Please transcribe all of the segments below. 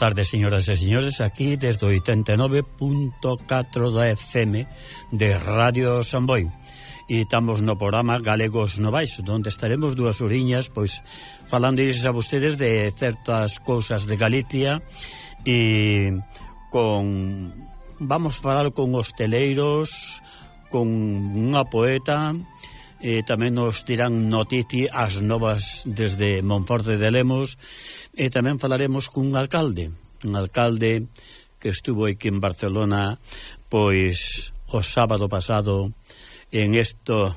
tardes, señoras e señores, aquí desde 89.4 da FM de Radio Samboy. E estamos no programa Galegos Novais, onde estaremos dúas oriñas, pois, falando a vostedes de certas cousas de Galicia e con... vamos falar con hosteleiros, con unha poeta e tamén nos tirán notiti as novas desde Monforte de Lemos. E tamén falaremos cun alcalde un alcalde que estuvo aquí en Barcelona pois o sábado pasado en esto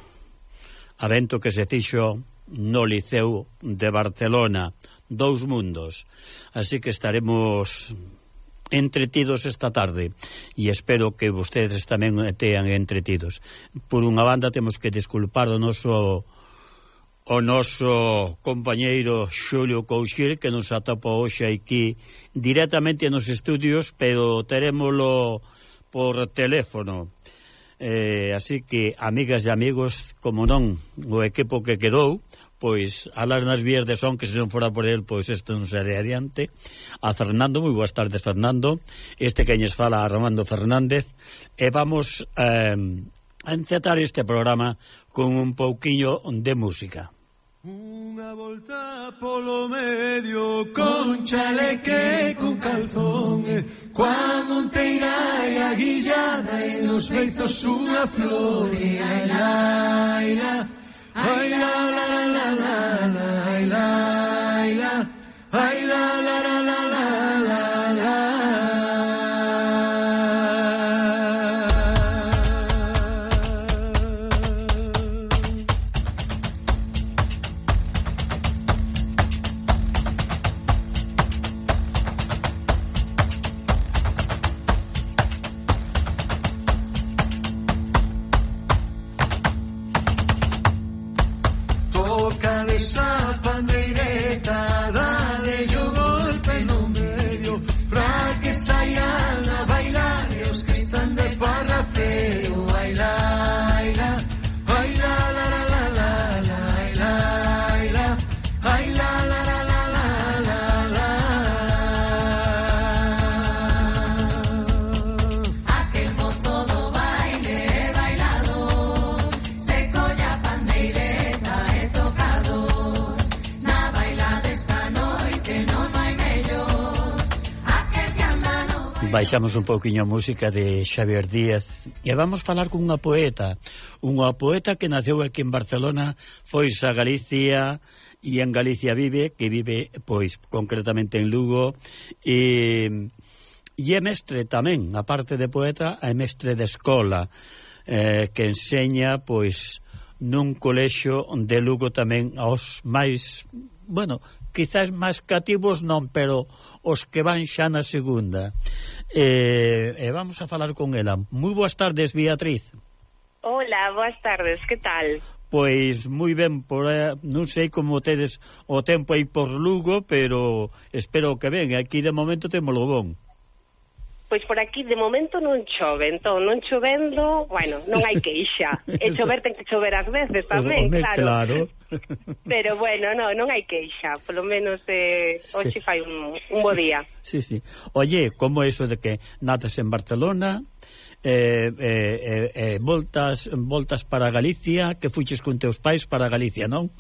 evento que se fixo no Liceu de Barcelona. Dous mundos. Así que estaremos entretidos esta tarde e espero que vostedes tamén tean entretidos. Por unha banda temos que desculpar o noso o noso compañeiro Xulio Couchir que nos atopa hoxe aquí directamente nos estudios, pero terémolo por teléfono. Eh, así que, amigas e amigos, como non, o equipo que quedou, pois alas nas vías de son que se non fora por el, pois isto non sería adiante. A Fernando, moi boas tardes Fernando. Este que ñes fala a Romando Fernández e vamos eh, a encetar este programa con un pouquiño de música. Unha volta polo medio con chaleque con calzón eh, coa monteira e a guillada e nos beizos unha flor e a ila, ila, Ay la la la la la la la la la la la la. Baixamos un pouquiño a música de Xavier Díaz e vamos falar con unha poeta, unha poeta que naceu aquí en Barcelona, foi a Galicia e en Galicia vive, que vive pois concretamente en Lugo e e é mestre tamén, aparte de poeta, é mestre de escola eh, que enseña pois nun colexo de Lugo tamén aos máis, bueno, quizás máis cativos non, pero os que van xa na segunda. E, e vamos a falar con ela. Moi boas tardes, Beatriz. Hola, boas tardes, que tal? Pois moi ben, por, eh, non sei como tedes o tempo aí por Lugo, pero espero que ben, aquí de momento temos o bon. Pois por aquí de momento non chove, entón non chovendo, bueno, non hai queixa. E chover ten que chover ás veces tamén, Home, claro. claro. Pero bueno, no, non hai queixa, polo menos eh, hoxe sí. fai un, un bo día. Sí, sí. Oye, como eso de que natas en Barcelona, eh, eh, eh, eh, voltas voltas para Galicia, que fuches con teus pais para Galicia, non?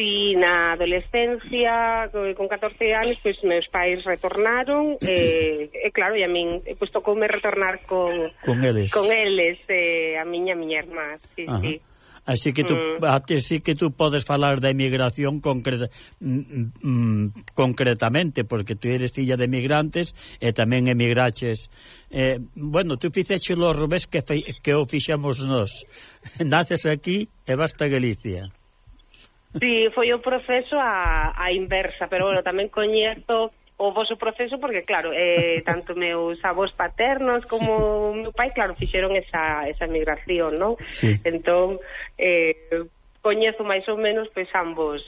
si na adolescencia, con 14 anos, pois meus pais retornaron, e, e claro, e a min pois tocoume retornar con con eles, con eles e, a miña miña irmá, sí, Ajá. sí. Así que tú, mm. así que tú podes falar da emigración concreta, mm, mm, mm, concretamente, porque tú eres filla de emigrantes e tamén emigraches. Eh, bueno, tú fixeche lo revés que, fe, que o fixemos nós. Naces aquí e vas para Galicia. Sí, foi o proceso a, a inversa, pero bueno, tamén coñezo o voso proceso porque claro, eh, tanto meus avós paternos como meu pai, claro, fixeron esa, esa migración, non? Sí. Entón, eh, coñezo máis ou menos pois ambos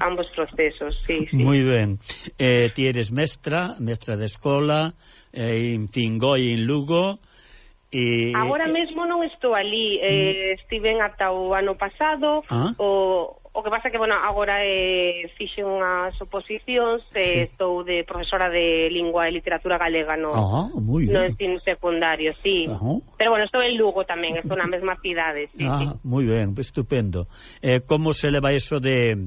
ambos procesos, sí, sí. Moi ben. Eh, ti eres mestra, mestra de escola, eh, en Tingoi en Lugo. E, Agora mesmo non estou ali, eh, mm. estive estiven ata o ano pasado ah? o O que pasa que, bueno, agora eh, fixe unhas oposicións, eh, sí. estou de profesora de lingua e literatura galega no, ah, muy no ensino secundario, sí. Ajá. Pero bueno, estou en Lugo tamén, estou na mesma cidade, sí. Ah, sí. moi ben, estupendo. Eh, como se leva eso de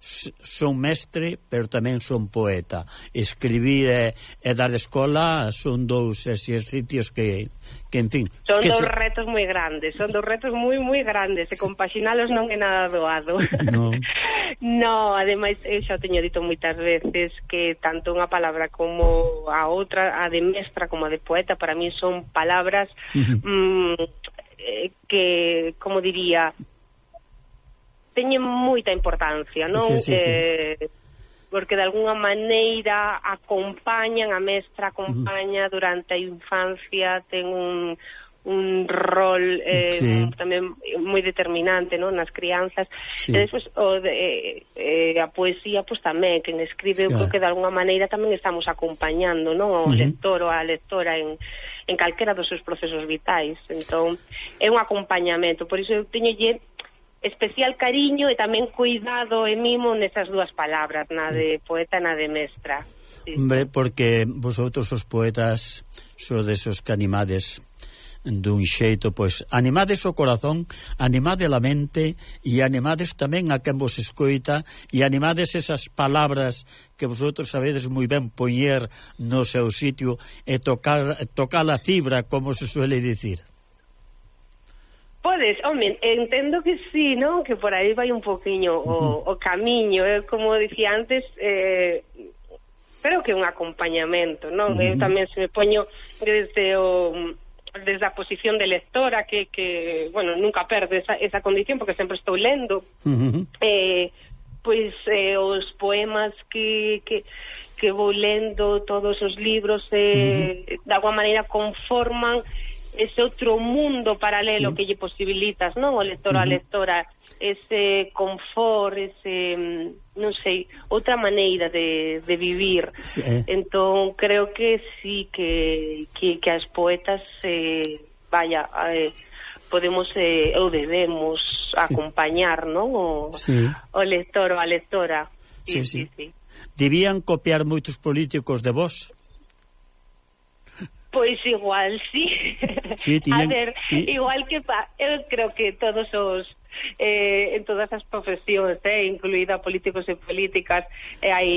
son mestre, pero tamén son poeta. Escribir e, e dar escola son dous exercicios que, que en fin... Son que dous se... retos moi grandes, son dous retos moi, moi grandes, e compaxinalos non é nada doado. Non, no ademais, eu xa teño dito moitas veces que tanto unha palabra como a outra, a de mestra como a de poeta, para mí son palabras... Mm, eh, que, como diría, teñen moita importancia, non? Sí, sí, sí. Eh, porque de algunha maneira acompañan a mestra, acompaña durante a infancia, ten un un rol eh, sí. tamén moi determinante non? nas crianzas sí. e despois o de, eh, a poesía pois, tamén, quen escribe claro. eu creo que de alguna maneira tamén estamos acompañando non o uh -huh. lector ou a lectora en, en calquera dos seus procesos vitais entón é un acompañamento por iso eu teño lle especial cariño e tamén cuidado e mimo nesas dúas palabras, na de poeta e na de mestra. Sí. Hombre, porque vosotros os poetas sodes os que animades dun xeito, pois, animades o corazón, animade a mente e animades tamén a quen vos escoita e animades esas palabras que vosotros sabedes moi ben poñer no seu sitio e tocar, tocar a fibra, como se suele dicir. Podes, home, entendo que sí, non? Que por aí vai un poquinho o, o camiño, eh? como dicía antes, eh, creo que é un acompañamento, non? Eh, uh -huh. Eu tamén se me poño desde o desde a posición de lectora que, que bueno, nunca perde esa, esa condición porque sempre estou lendo uh -huh. eh, pois eh, os poemas que, que, que vou lendo todos os libros eh, uh -huh. de alguma maneira conforman ese outro mundo paralelo sí. que lle posibilitas, non? O lector uh -huh. a lectora, ese confort, ese, mm, non sei, outra maneira de, de vivir. Sí. Entón, creo que sí que, que, que as poetas, eh, vaya, eh, podemos, eh, ou debemos sí. acompañar, non? O, sí. o lector ou a lectora. Sí, sí, sí. sí. Debían copiar moitos políticos de vos? Pois igual, sí. sí tiñen, A ver, sí. igual que pa, eu creo que todos os eh, en todas as profesións, eh, incluída políticos e políticas, eh, hai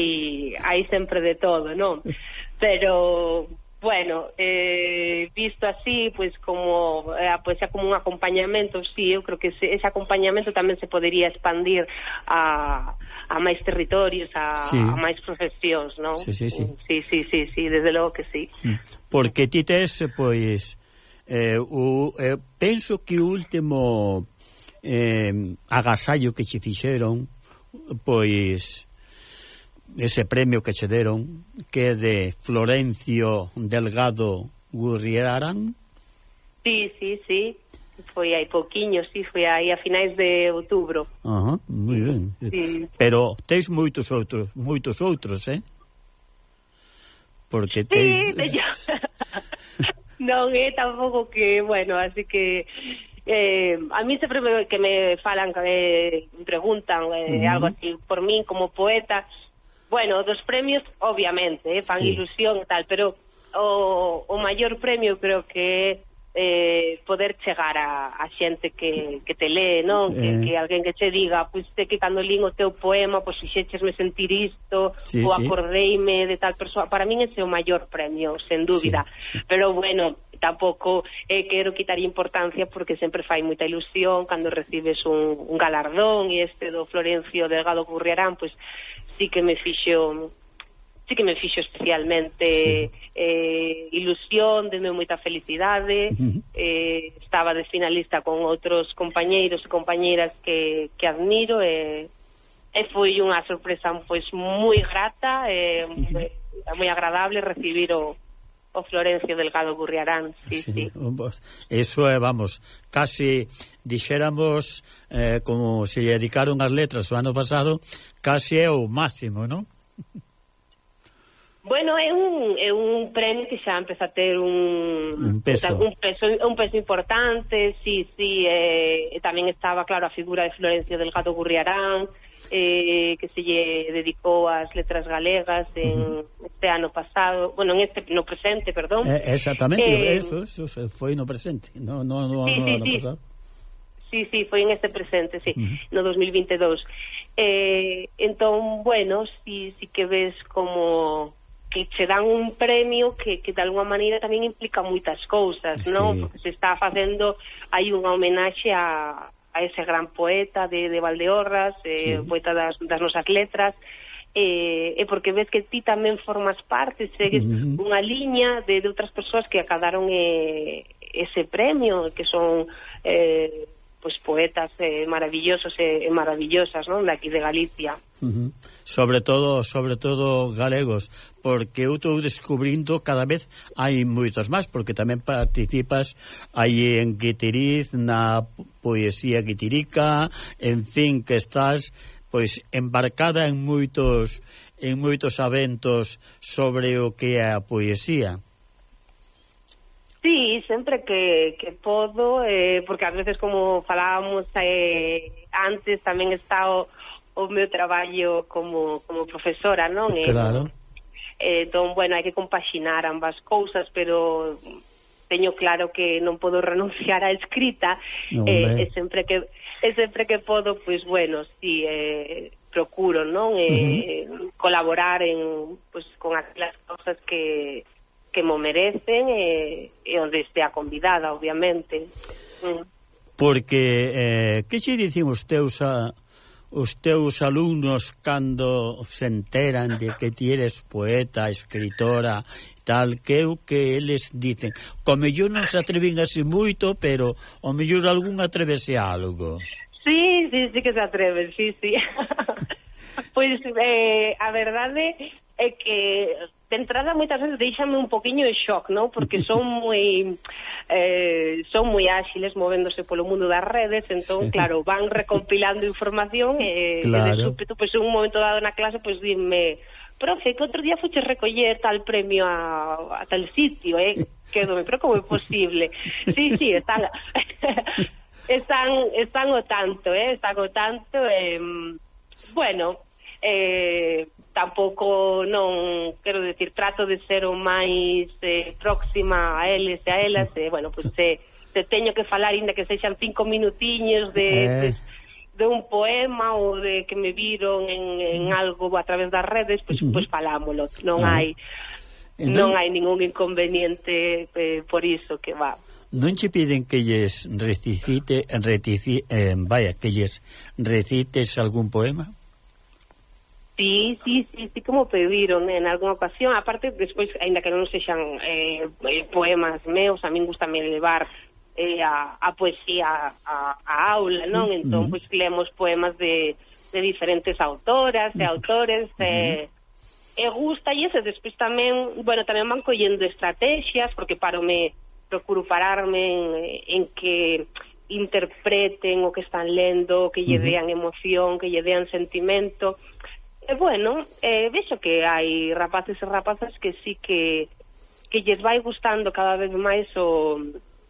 hai sempre de todo, non? Pero Bueno, eh, visto así, pues, como eh, ah, a poesía como un acompañamento, sí, eu creo que ese, ese acompañamento tamén se podería expandir a, a máis territorios, a, sí. a máis profesións, non? Sí, sí, sí. Sí, sí, sí, sí, desde logo que sí. Porque ti tes, pois, eh, o, eh, penso que o último eh, agasallo que se fixeron, pois ese premio que che deron, que é de Florencio Delgado Gurriarán? Sí, sí, sí. Foi hai poquiño, sí, foi aí a finais de outubro. Ajá, moi ben. Sí. Pero teis moitos outros, moitos outros, eh? Porque teis... Sí, teño... non é tampouco que, bueno, así que... Eh, a mí sempre me, que me falan, eh, me preguntan eh, uh -huh. algo así por mí como poeta, Bueno, dos premios, obviamente, eh, fan sí. ilusión e tal, pero o, o maior premio creo que é eh, poder chegar a, a xente que, que te lee, non? Eh... Que, que alguén que che diga, pois te que cando lín o teu poema, pois fixéchesme sentir isto, sí, ou sí. acordeime de tal persoa. Para min ese é o maior premio, sen dúbida. Sí, sí. Pero bueno, tampouco eh, quero quitar importancia porque sempre fai moita ilusión cando recibes un, un galardón e este do Florencio Delgado Curriarán, pois sí que me fixo sí que me fixo especialmente sí. eh, ilusión, deme moita felicidade, uh -huh. eh, estaba de finalista con outros compañeiros e compañeiras que, que admiro, e, eh, e eh, foi unha sorpresa pois moi grata, e eh, moi agradable recibir o, o Florencio Delgado Gurriarán, sí, sí. sí. Eso é, vamos, casi dixéramos, eh, como se lle dedicaron as letras o ano pasado, case é o máximo, non? Bueno, é un, é un premio que xa empeza a ter un, un, peso. un peso un peso importante, sí, sí, eh, tamén estaba, claro, a figura de Florencio Delgado Gurriarán, eh, que se lle dedicou ás letras galegas en uh -huh. este ano pasado, bueno, en este no presente, perdón. Eh, exactamente, eh, eso, eso foi no presente, no, no, no, sí, no sí, no sí. pasado. Sí, sí, foi en este presente, sí, uh -huh. no 2022. Eh, entón, bueno, sí, sí que ves como que che dan un premio que, que de alguma maneira tamén implica moitas cousas, sí. non? Porque se está facendo hai unha homenaxe a, a ese gran poeta de, de Valdeorras, eh, sí. poeta das, das nosas letras, eh, e porque ves que ti tamén formas parte, segues uh -huh. unha liña de, de outras persoas que acadaron eh, ese premio, que son eh, pues poetas eh, maravillosos e eh, maravillosas, non, daqui de Galicia. Uh -huh. Sobre todo, sobre todo galegos, porque eu estou descubrindo cada vez hai moitos máis, porque tamén participas aí en Guitiriz, na poesía guitirica, en fin, que estás pois embarcada en moitos en moitos aventos sobre o que é a poesía. Sí, sempre que, que podo, eh, porque ás veces, como falábamos eh, antes, tamén está o, o meu traballo como, como profesora, non? Eh, claro. Eh, entón, bueno, hai que compaxinar ambas cousas, pero teño claro que non podo renunciar á escrita, no, eh, e sempre que e sempre que podo, pois, bueno, si... Sí, eh, procuro, non? Eh, uh -huh. colaborar en, pois, con aquelas cousas que que mo merecen e, e onde estea convidada, obviamente. Mm. Porque, eh, que xe dicen os teus a, os teus alumnos cando se enteran de que ti eres poeta, escritora, tal, que o que eles dicen? Co mellor non se atreven así moito, pero o mellor algún atrevese a algo. Sí, sí, sí que se atreven, sí, sí. pois, eh, a verdade é que de entrada moitas veces deixame un poquiño de shock, non? Porque son moi eh, son moi áxiles movéndose polo mundo das redes, entón, claro, van recompilando información e, claro. e de súpeto, pois, pues, un momento dado na clase, pois, pues, dime profe, que outro día fuche recoller tal premio a, a tal sitio, eh? Quedome, pero como é posible? Sí, sí, están... están, están o tanto, eh? Están o tanto, eh? Bueno, eh, tampouco non, quero decir, trato de ser o máis eh, próxima a eles e a elas, e, bueno, pois pues, se, se teño que falar, inda que sexan cinco minutiños de... Eh. de, de un poema ou de que me viron en, en algo a través das redes, pois, pues, pois pues falámolo, non ah. hai entón, non hai ningún inconveniente eh, por iso que va. Non che piden que lles recite, retici, eh, vaya, que lles recites algún poema? Sí, sí, sí, sí, como pediron en alguna ocasión. Aparte, despois, aínda que non sexan eh, eh, poemas meus, a min gustame elevar eh, a, a poesía a, a aula, non? Entón, uh pois, lemos poemas de, de diferentes autoras e autores, eh, e gusta e ese. Despois tamén, bueno, tamén van collendo estrategias, porque paro me procuro pararme en, en que interpreten o que están lendo, que lle dean emoción, que lle dean sentimento, uh E bueno, eh, vexo que hai rapaces e rapazas que sí que que lles vai gustando cada vez máis o,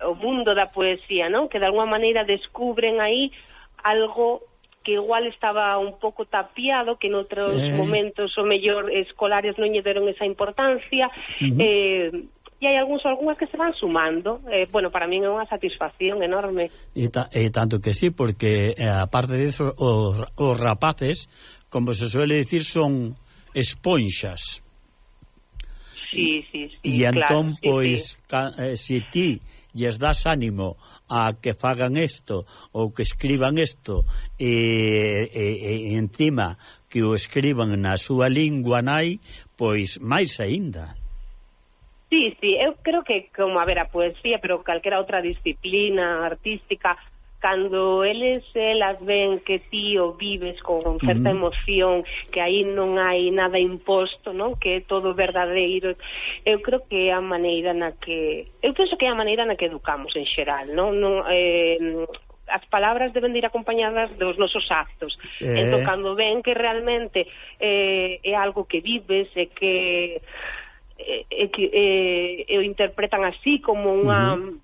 o mundo da poesía, non? Que de alguma maneira descubren aí algo que igual estaba un pouco tapiado, que noutros sí. momentos o mellor escolares non lle deron esa importancia, uh -huh. eh, e hai algúns algunhas que se van sumando. Eh, bueno, para min é unha satisfacción enorme. E, ta, e tanto que sí, porque eh, aparte disso, os, os rapaces como se suele decir, son esponxas. Sí, sí, sí, e entón, claro, pois, sí, sí. Pois, ca, eh, se ti lles das ánimo a que fagan isto ou que escriban isto e, e, e encima que o escriban na súa lingua nai, pois máis aínda. Sí, sí, eu creo que como a ver a poesía, pero calquera outra disciplina artística cando eles elas ven que ti o vives con certa emoción, que aí non hai nada imposto, non? Que é todo verdadeiro. Eu creo que é a maneira na que eu penso que é a maneira na que educamos en xeral, non? Non eh as palabras deben de ir acompañadas dos nosos actos. Eh... Entón, cando ven que realmente eh, é algo que vives e que e, e que eh, eh o interpretan así como unha uh -huh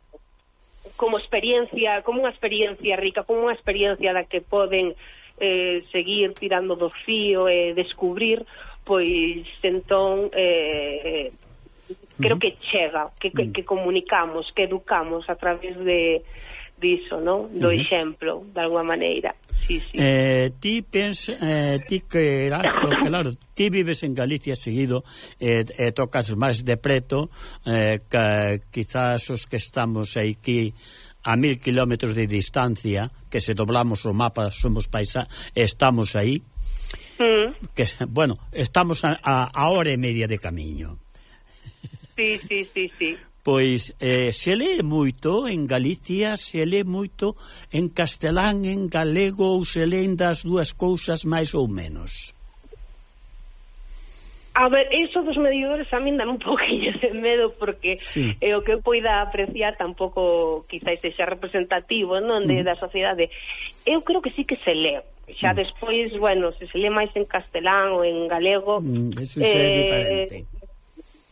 como experiencia, como unha experiencia rica, como unha experiencia da que poden eh, seguir tirando do fío e eh, descubrir, pois entón eh, creo que chega, que, que, mm. que comunicamos, que educamos a través de diso, non? Do uh -huh. exemplo, de alguma maneira. Sí, sí. Eh, ti pens, eh, ti que claro, claro, ti vives en Galicia seguido eh, e eh, eh, tocas máis de preto eh, que quizás os que estamos aquí a mil kilómetros de distancia que se doblamos o mapa somos paisa estamos aí mm. que, bueno, estamos a, a, a hora e media de camiño sí, sí, sí, sí Pois eh, se lee moito en Galicia, se lee moito en castelán, en galego ou se leen das dúas cousas máis ou menos. A ver, iso dos medidores a min dame un poquinho de medo porque sí. eh, o que eu poida apreciar tampouco quizáis sexa representativo non de, mm. da sociedade. Eu creo que sí que se lee. Xa mm. despois, bueno, se se lee máis en castelán ou en galego... Mm, eso é eh, diferente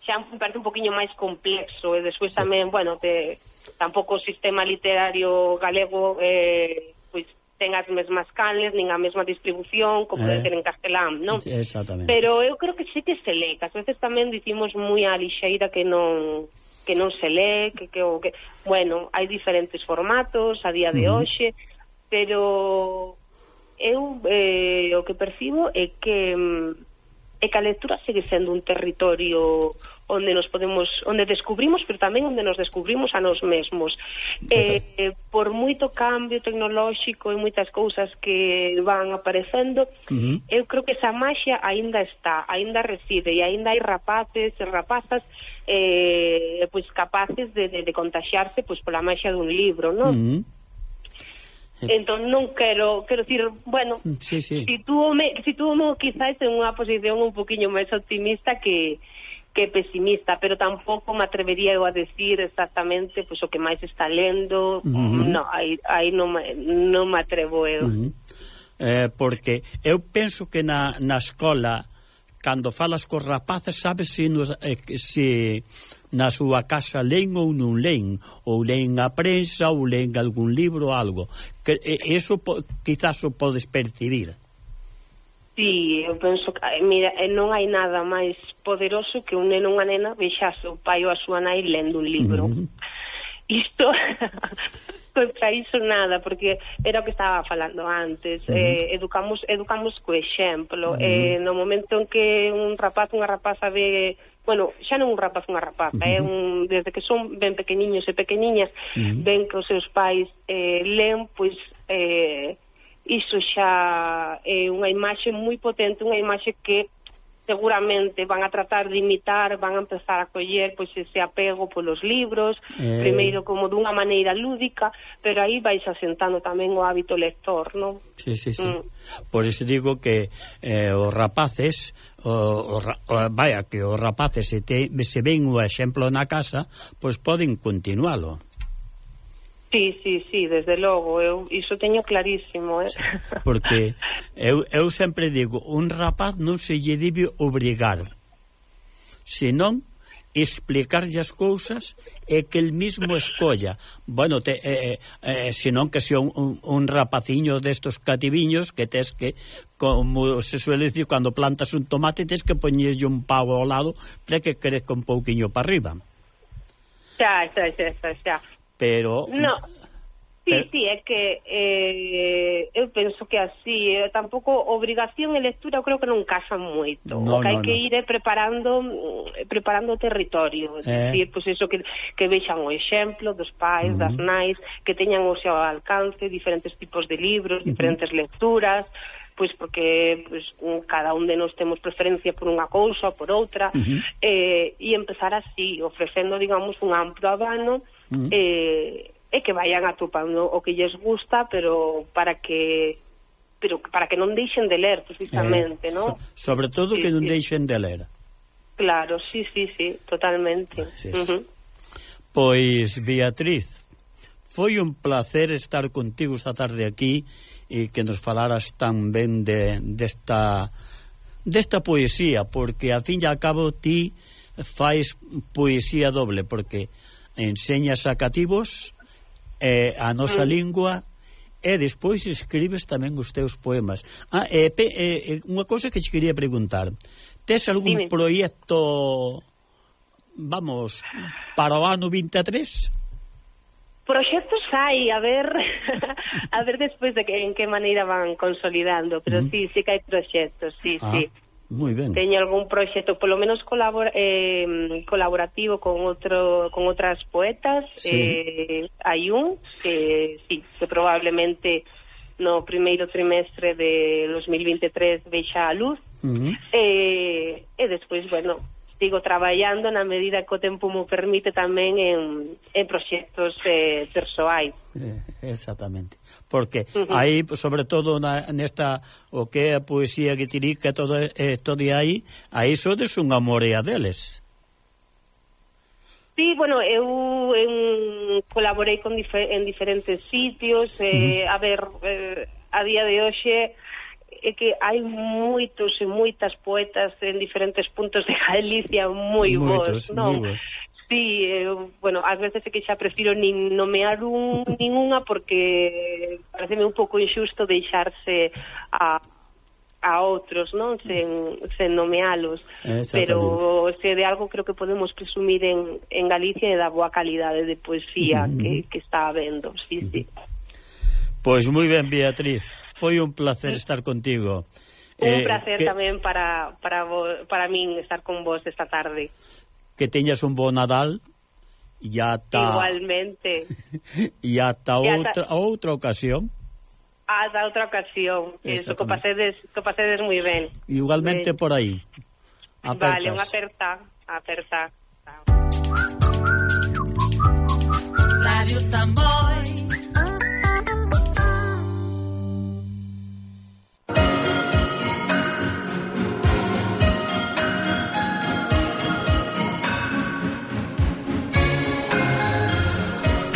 xa me parece un poquinho máis complexo e despois tamén, bueno, te, tampouco o sistema literario galego eh, pois ten as mesmas canles, nin a mesma distribución como eh, debe ser en castelán, non? Exactamente. Pero eu creo que sí que se lee, que ás veces tamén dicimos moi a lixeira que non que non se lee, que que o que bueno, hai diferentes formatos a día de uh -huh. hoxe, pero eu eh, o que percibo é que mm, é que a lectura segue sendo un territorio onde nos podemos onde descubrimos, pero tamén onde nos descubrimos a nós mesmos. Eh, Eh, por moito cambio tecnolóxico e moitas cousas que van aparecendo, uh -huh. eu creo que esa maxia aínda está, aínda reside e aínda hai rapaces e rapazas eh, pois capaces de, de, de contaxiarse pois pola maxia dun libro, non? Uh -huh. Entón non quero, quero dicir, bueno, sí, sí. tú situome quizás en unha posición un poquinho máis optimista que que pesimista, pero tampouco me atrevería eu a decir exactamente pois, o que máis está lendo, uh -huh. no, aí, aí non, non me atrevo eu. Uh -huh. eh, porque eu penso que na, na escola, cando falas cos rapaces, sabes se, nos, eh, se na súa casa leen ou non leen, ou leen a prensa, ou leen algún libro ou algo. Que, eh, eso po, quizás o podes percibir. Sí, eu penso que, eh, mira, eh, non hai nada máis poderoso que un neno ou unha nena vexase o pai ou a súa nai lendo un libro. Uh -huh. Isto, pois, contra iso nada, porque era o que estaba falando antes. Uh -huh. eh, educamos educamos co exemplo. Uh -huh. eh, no momento en que un rapaz, unha rapaza ve bueno, xa non un rapaz, unha rapaza, uh -huh. é eh, un desde que son ben pequeniños e pequeniñas, uh -huh. ven que os seus pais eh len pois eh iso xa é unha imaxe moi potente, unha imaxe que seguramente van a tratar de imitar, van a empezar a coller pois ese apego polos libros, eh... primeiro como dunha maneira lúdica, pero aí vais asentando tamén o hábito lector, non? Sí, sí, sí. Mm. Por iso digo que eh, os rapaces o, o, o, vaya, que os rapaces se, te, se ven o exemplo na casa, pois poden continualo. Sí, sí, sí, desde logo, eu iso teño clarísimo, eh? Porque eu, eu sempre digo, un rapaz non se lle debe obrigar, senón explicarlle as cousas e que el mismo escolla. Bueno, te, eh, eh, eh senón que se un, un, un rapaciño destos cativiños que tes que, como se suele dicir, cando plantas un tomate tes que poñerlle un pavo ao lado para que crezca un pouquiño para arriba. Xa, xa, xa, xa, xa pero... No, sí, pero... sí, é que eh, eu penso que así, eh, tampouco obrigación e lectura eu creo que non casan moito. No, o que no, hai que no. ir é preparando preparando o territorio, é eh... dicir, pois pues eso que, que vexan o exemplo dos pais, uh -huh. das nais, que teñan o seu alcance diferentes tipos de libros, diferentes uh -huh. lecturas, pois porque pois, cada un de nós temos preferencia por unha cousa ou por outra, uh -huh. eh, e empezar así, ofrecendo, digamos, un amplo abano, mm. e, e que vayan atopando o que lles gusta, pero para que pero para que non deixen de ler precisamente, eh, ¿no? So, sobre todo sí, que non sí. deixen de ler. Claro, sí, sí, sí, totalmente. Sí, sí. Uh -huh. Pois Beatriz, foi un placer estar contigo esta tarde aquí e que nos falaras tan ben de, desta desta poesía, porque a fin e a cabo ti fais poesía doble, porque enseñas a cativos eh, a nosa mm. lingua e despois escribes tamén os teus poemas. Ah, e, pe, e, unha cousa que te quería preguntar. Tes algún Dime. proyecto, vamos, para o ano 23? Proxectos hai, a ver, a ver despois de que en que maneira van consolidando, pero uh -huh. sí, sí que hai proxectos, sí, ah. sí. Moi ben. Teño algún proxecto polo menos colabor, eh, colaborativo con outro con outras poetas, sí. eh hai un que sí, que probablemente no primeiro trimestre de 2023 vexa a luz. Uh -huh. Eh e despois, bueno, sigo traballando na medida que o tempo mo permite tamén en, en proxectos eh, persoais. Eh, exactamente. Porque uh -huh. aí, sobre todo na, nesta, o que é a poesía que tirica todo, eh, todo de aí, aí sodes unha morea deles. Sí, bueno, eu en, colaborei con dife, en diferentes sitios, eh, uh -huh. a ver, eh, a día de hoxe é que hai moitos e moitas poetas en diferentes puntos de Galicia moi bons, non? Moi bons. Sí, eu, bueno, ás veces é que xa prefiro nin nomear un, ninguna porque pareceme un pouco injusto deixarse a, a outros, non? Sen, sen nomealos. Pero se de algo creo que podemos presumir en, en Galicia é da boa calidade de poesía mm -hmm. que, que está habendo. Sí, sí. Pois moi ben, Beatriz foi un placer estar contigo. Un eh, placer que... tamén para, para, vo, para min estar con vos esta tarde. Que teñas un bon Nadal e ata... Igualmente. e ata, outra, ata... outra ocasión. Ata outra ocasión. Eh, Eso, que pasedes, que pasedes moi ben. Igualmente ben. por aí. Apertas. Vale, unha aperta. Aperta. Radio Samboy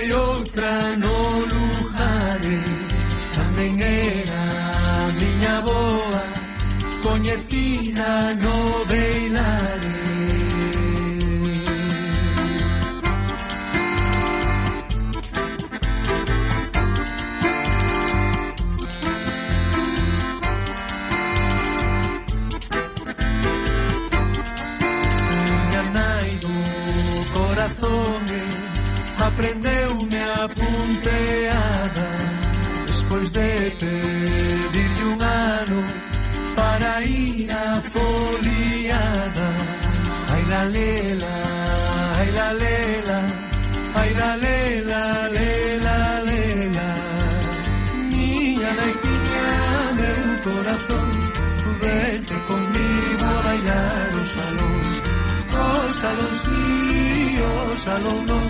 hai outra no lugar Tamén era a miña boa Coñecida no Beilare saloncío, salón non,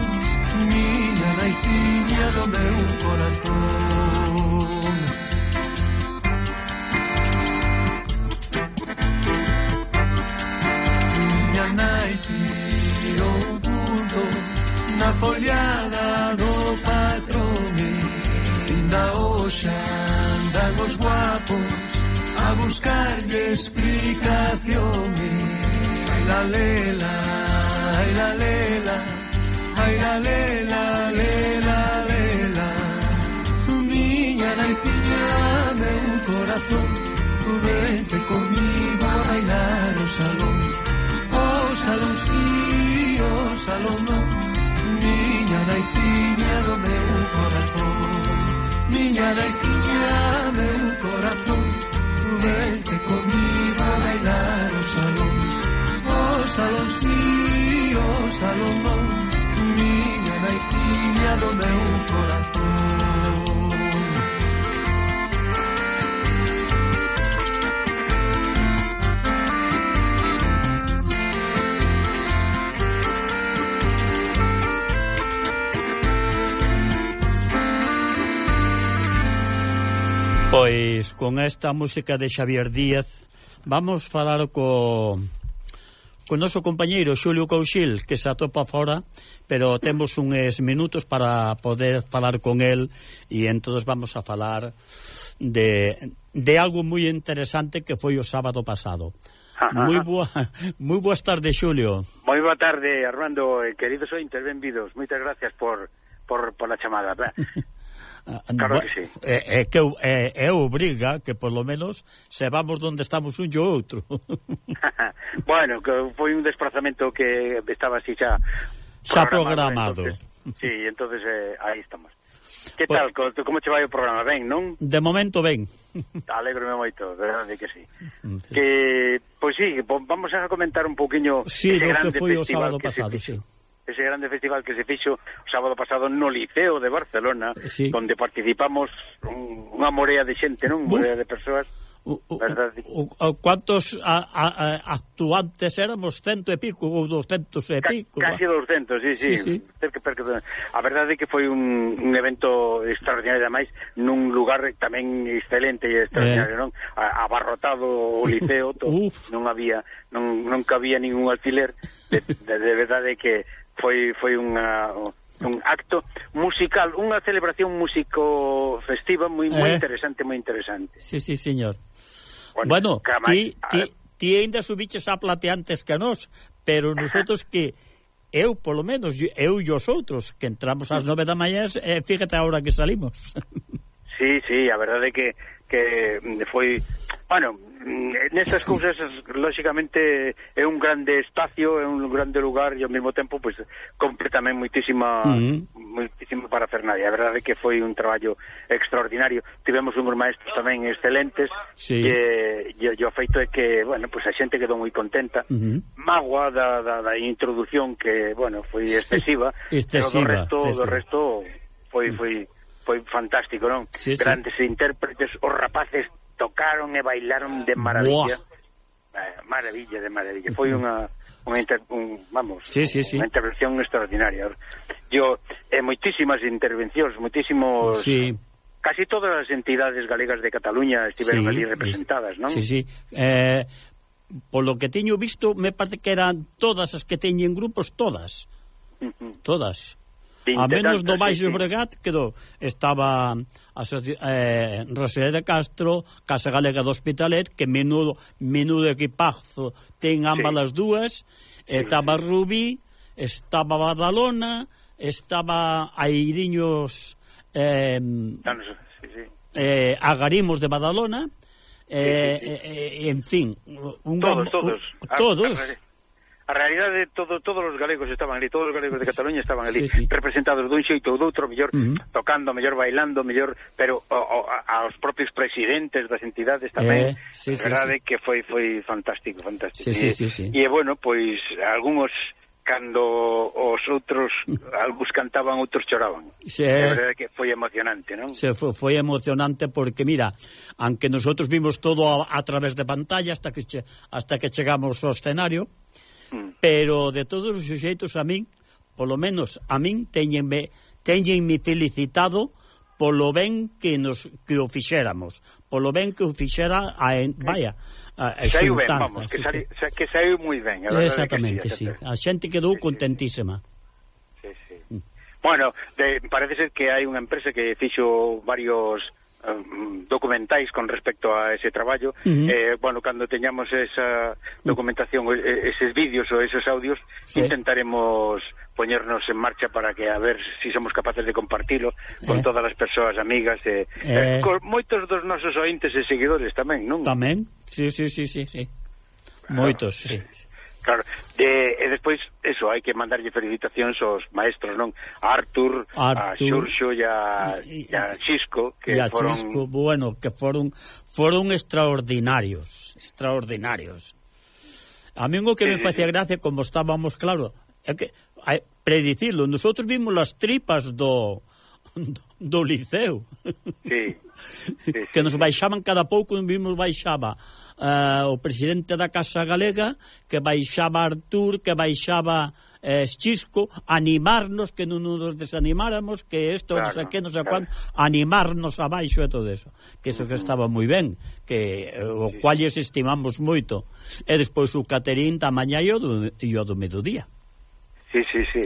miña naitiña do meu corazón. Miña naiti do mundo, na follada do patrón, inda hoxa andan os guapos a buscarlle explicacións la lela, ay la lela, ay la lela, lela, lela. Miña gaitiña, meu corazón, tu vente comigo a bailar o salón. O salón sí, o salón no, miña gaitiña do meu corazón. Miña gaitiña, meu corazón, tu vente comigo Salóncillo, Salomón Miña nai filha do meu corazón. Pois con esta música de Xavier Díaz vamos falar co co noso compañeiro Xulio Couchil, que se atopa fora, pero temos uns minutos para poder falar con el e entonces vamos a falar de, de algo moi interesante que foi o sábado pasado. Moi boa, moi boas tardes, Xulio. Moi boa tarde, Armando, eh, queridos ointes, benvidos. Moitas gracias por por, por a chamada. Eh, claro que sí. É, é, que, é, é obriga que por lo menos se vamos onde estamos un e outro. bueno, que foi un desplazamento que estaba así xa xa programado. Entonces, sí, entonces eh, aí estamos. Que pues, tal? Como, como che vai o programa? Ben, non? De momento ben. Alegrome moito, de verdade que sí. Mm, que, pois pues, sí, vamos a comentar un poquinho... Sí, do que foi o sábado que pasado, sí ese grande festival que se fixo o sábado pasado no Liceo de Barcelona, eh, sí. onde participamos un, unha morea de xente, non? Unha morea de persoas. O, o, o, o, cuantos a, a, a, actuantes éramos cento e pico ou douscentos e Ca, pico casi douscentos, sí, sí, sí, sí. Cerca, a verdade é que foi un, un evento extraordinario ademais nun lugar tamén excelente e extraordinario eh. non? A, abarrotado o liceo to, non había non, non cabía ningún alfiler de, de, de verdade que foi foi unha un acto musical, unha celebración músico festiva moi eh. moi interesante, moi interesante. Sí, sí, señor. Bueno, bueno ti, ti, ti ainda subiches a plateantes que nós, pero nosotros que eu, polo menos, eu e os outros, que entramos ás nove da mañá, eh, fíjate a hora que salimos. Sí, sí, a verdade é que, que mm, foi... Bueno, Mm, nestas cousas lógicamente é un grande espacio, é un grande lugar e ao mesmo tempo pois compre tamén moitísima uh mm-hmm. -huh. moitísima para A verdade é que foi un traballo extraordinario. Tivemos uns maestros tamén excelentes sí. e, e, e o feito é que, bueno, pois a xente quedou moi contenta. Uh -huh. Magua da, da, da introdución que, bueno, foi excesiva, excesiva pero do resto, excesiva. do resto foi mm. foi foi fantástico, non? Sí, Grandes sí. intérpretes, os rapaces tocaron e bailaron de maravilla. Buah. Eh, maravilla, de maravilla. Foi unha unha inter, un vamos, sí, sí, sí. unha intervención extraordinaria. Yo eh moitísimas intervencións, moitísimos sí. Casi todas as entidades galegas de Cataluña estiveron sí, ali representadas, non? Sí, sí. Eh, polo que teño visto, me parece que eran todas as que teñen grupos, todas. Uh -huh. Todas. A menos do Baixo sí, Bregat quedou estaba eh, Rosé de Castro, Casa Galega do Hospitalet, que menudo, menudo equipazo ten ambas sí. as dúas, estaba Rubí, estaba Badalona, estaba Airiños... Eh, sí, sí. Eh, Agarimos de Badalona, eh, sí, sí, sí. Eh, en fin... Un todos, gam... todos. Todos. Ah, ah, a, a, a realidade de todo, todos os galegos estaban ali, todos os galegos de Cataluña estaban ali, sí, sí. representados dun xeito ou doutro, mellor uh -huh. tocando, mellor bailando, mellor, pero o, o, a, aos propios presidentes das entidades eh, tamén, eh, sí, sí, verdade sí. que foi foi fantástico, fantástico. Sí, sí, sí, sí. E, bueno, pois algúns cando os outros algúns cantaban, outros choraban. Sí. É verdade que foi emocionante, non? Se foi, foi emocionante porque mira, aunque nosotros vimos todo a, a través de pantalla hasta que che, hasta que chegamos ao escenario, mm. pero de todos os xeitos a min, polo menos a min teñenme teñenme felicitado polo ben que nos que o fixéramos, polo ben que o fixera a en, vaya, a, a saiu ben, vamos, que, sali, que saiu moi ben, a Exactamente, que sí, sí. A xente quedou sí, contentísima. Sí, sí. Mm. Bueno, de, parece ser que hai unha empresa que fixo varios Um, documentais con respecto a ese traballo uh -huh. eh, bueno, cando teñamos esa documentación eses vídeos ou esos audios sí. intentaremos poñernos en marcha para que a ver se si somos capaces de compartilo con eh. todas as persoas amigas e, eh. eh. con moitos dos nosos ointes e seguidores tamén, non? Tamén, sí, sí, sí, sí, sí. Moitos, sí. sí. Claro, de, e despois, eso, hai que mandarlle felicitacións aos maestros, non? A Artur, Artur a Xurxo e a, e a Xisco, que a foron... Xisco, bueno, que foron, foron extraordinarios, extraordinarios. A mí o que me facía gracia, como estábamos, claro, é que, é, predicirlo, nosotros vimos as tripas do, do, do liceu. Sí, sí, que nos baixaban cada pouco vimos baixaba uh, eh, o presidente da Casa Galega que baixaba Artur que baixaba eh, Chisco animarnos, que non nos desanimáramos que isto, claro, non sei que, non sei claro. cuánto animarnos abaixo e todo eso. Que eso que estaba moi ben que eh, o sí. cual estimamos moito. E despois o Caterín da mañá e o do, e o do mediodía. Sí, sí, sí.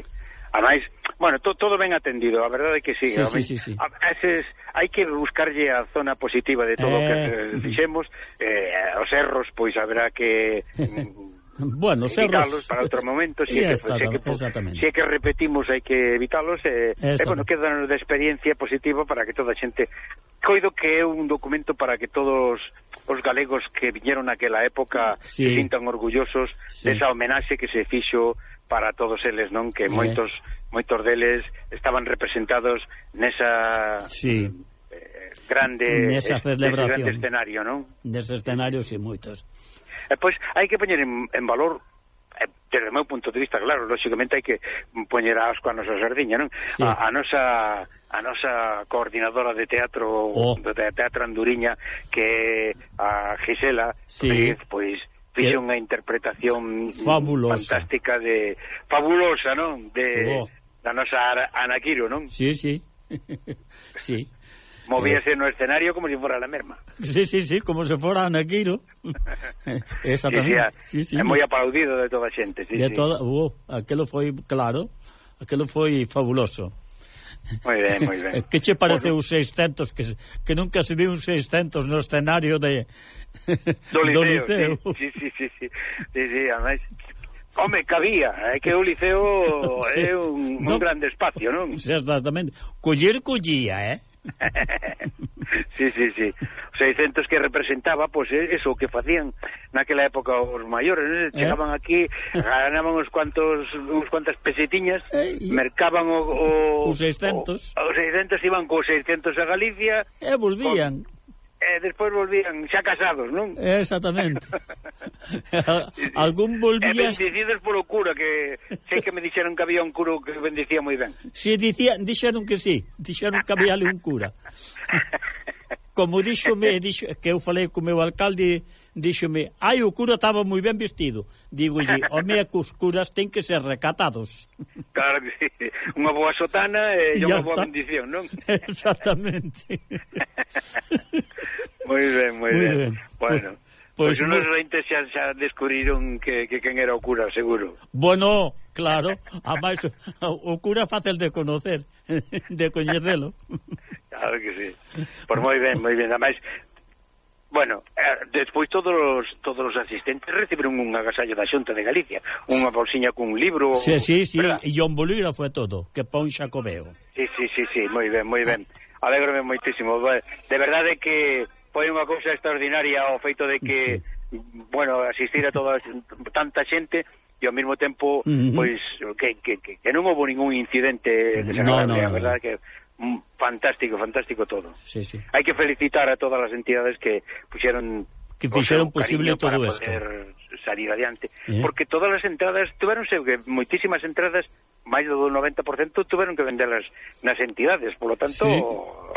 Ademais, bueno, to, todo ben atendido, a verdade é que sí. sí, sí, sí, sí. A veces hai que buscarlle a zona positiva de todo eh... o que eh, eh, fixemos, eh, os erros, pois haberá que... Bueno, os erros para outro momento, si é que, está, que, si é que repetimos hai que evitalos eh, e, eh, eh, bueno, quedanos de experiencia positiva para que toda a xente coido que é un documento para que todos os galegos que viñeron naquela época sí. se sintan orgullosos sí. desa homenaxe que se fixo para todos eles, non? Que eh. moitos moitos deles estaban representados nesa sí. eh, grande nesa celebración. grande escenario, non? Nese escenario, sí, moitos. E eh, pois hai que poñer en, en valor eh, desde o meu punto de vista, claro, lógicamente hai que poñer a asco a nosa sardiña, non? Sí. A, a nosa a nosa coordinadora de teatro oh. de teatro Anduriña que a Gisela sí. Pérez, pois fixe unha interpretación fabulosa. fantástica de fabulosa, non? De oh. da nosa Ana Quiro, non? Sí, sí. sí. Movíase eh. no escenario como se si fora a merma. Sí, sí, sí, como se fora Ana Quiro. Esa sí. Sí, sí, é moi aplaudido de toda a xente, sí, de sí. toda, uh, aquilo foi claro, aquilo foi fabuloso. Moi ben, moi ben. Que che parece bueno. 600 que que nunca se viu un 600 no escenario de do Liceo. Do Liceo. Sí, sí, sí, sí. sí, sí además, Home, cabía, ¿eh? é que o liceo sí. é un, un no. grande espacio, non? Exactamente. Coller collía, eh? sí, sí, sí. Os 600 que representaba, pois pues, eso que facían naquela época os maiores, ¿no? chegaban eh? aquí, ganaban uns cuantos uns cuantas pesetiñas, eh, mercaban o, o os 600. O, os 600 iban co 600 a Galicia, e eh, volvían. Con, e despois volvían xa casados, non? Exactamente. Algún volvías... E bendicidos polo cura, que sei que me dixeron que había un cura que bendicía moi ben. Si, dicía, dixeron que sí, dixeron que había un cura. Como dixo, me, dixo que eu falei co meu alcalde díxome, ai, o cura estaba moi ben vestido. Digolle, home, que os curas ten que ser recatados. Claro que sí, unha boa sotana e unha boa bendición, non? Exactamente. moi ben, moi ben. ben. Bueno. Pois pues, pues unos 20 xa, xa descubriron que, que quen era o cura, seguro. Bueno, claro, a máis o, o cura fácil de conocer, de coñecelo. Claro que sí. Por moi ben, moi ben. Ademais, Bueno, eh, despois todos os, todos os asistentes recibiron un agasallo da Xunta de Galicia, unha bolsiña cun libro... Sí, sí, sí, e un bolígrafo e todo, que pon Xacobeo. Sí, sí, sí, sí, moi ben, moi ben. Alégrome moitísimo. De verdade que foi unha cousa extraordinaria o feito de que, sí. bueno, asistir a toda tanta xente e ao mesmo tempo uh -huh. pois que, que, que, que non houve ningún incidente desagradable, no, no, no. a verdade que fantástico, fantástico todo. Sí, sí. Hay que felicitar a todas as entidades que pusieron que fixeron posible todo para isto. Poder salir adiante, ¿Eh? porque todas as entradas tuveronse que moitísimas entradas máis do 90% tuveron que venderlas nas entidades, por lo tanto sí.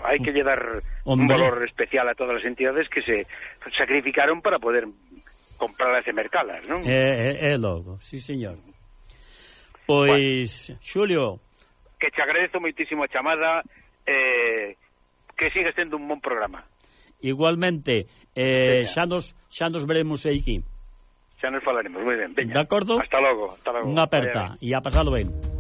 hai que lle dar Hombre. un valor especial a todas as entidades que se sacrificaron para poder comprarlas e mercalas, non? É, eh, é, eh, é eh, logo, sí señor. Pois, bueno. Xulio, que te agradezo moitísimo a chamada, eh, que sigue sendo un bon programa. Igualmente, eh, Veña. xa, nos, xa nos veremos aquí. Xa nos falaremos, moi ben. Veña. De acordo? Hasta logo. Hasta logo. Unha aperta, e ha pasado ben.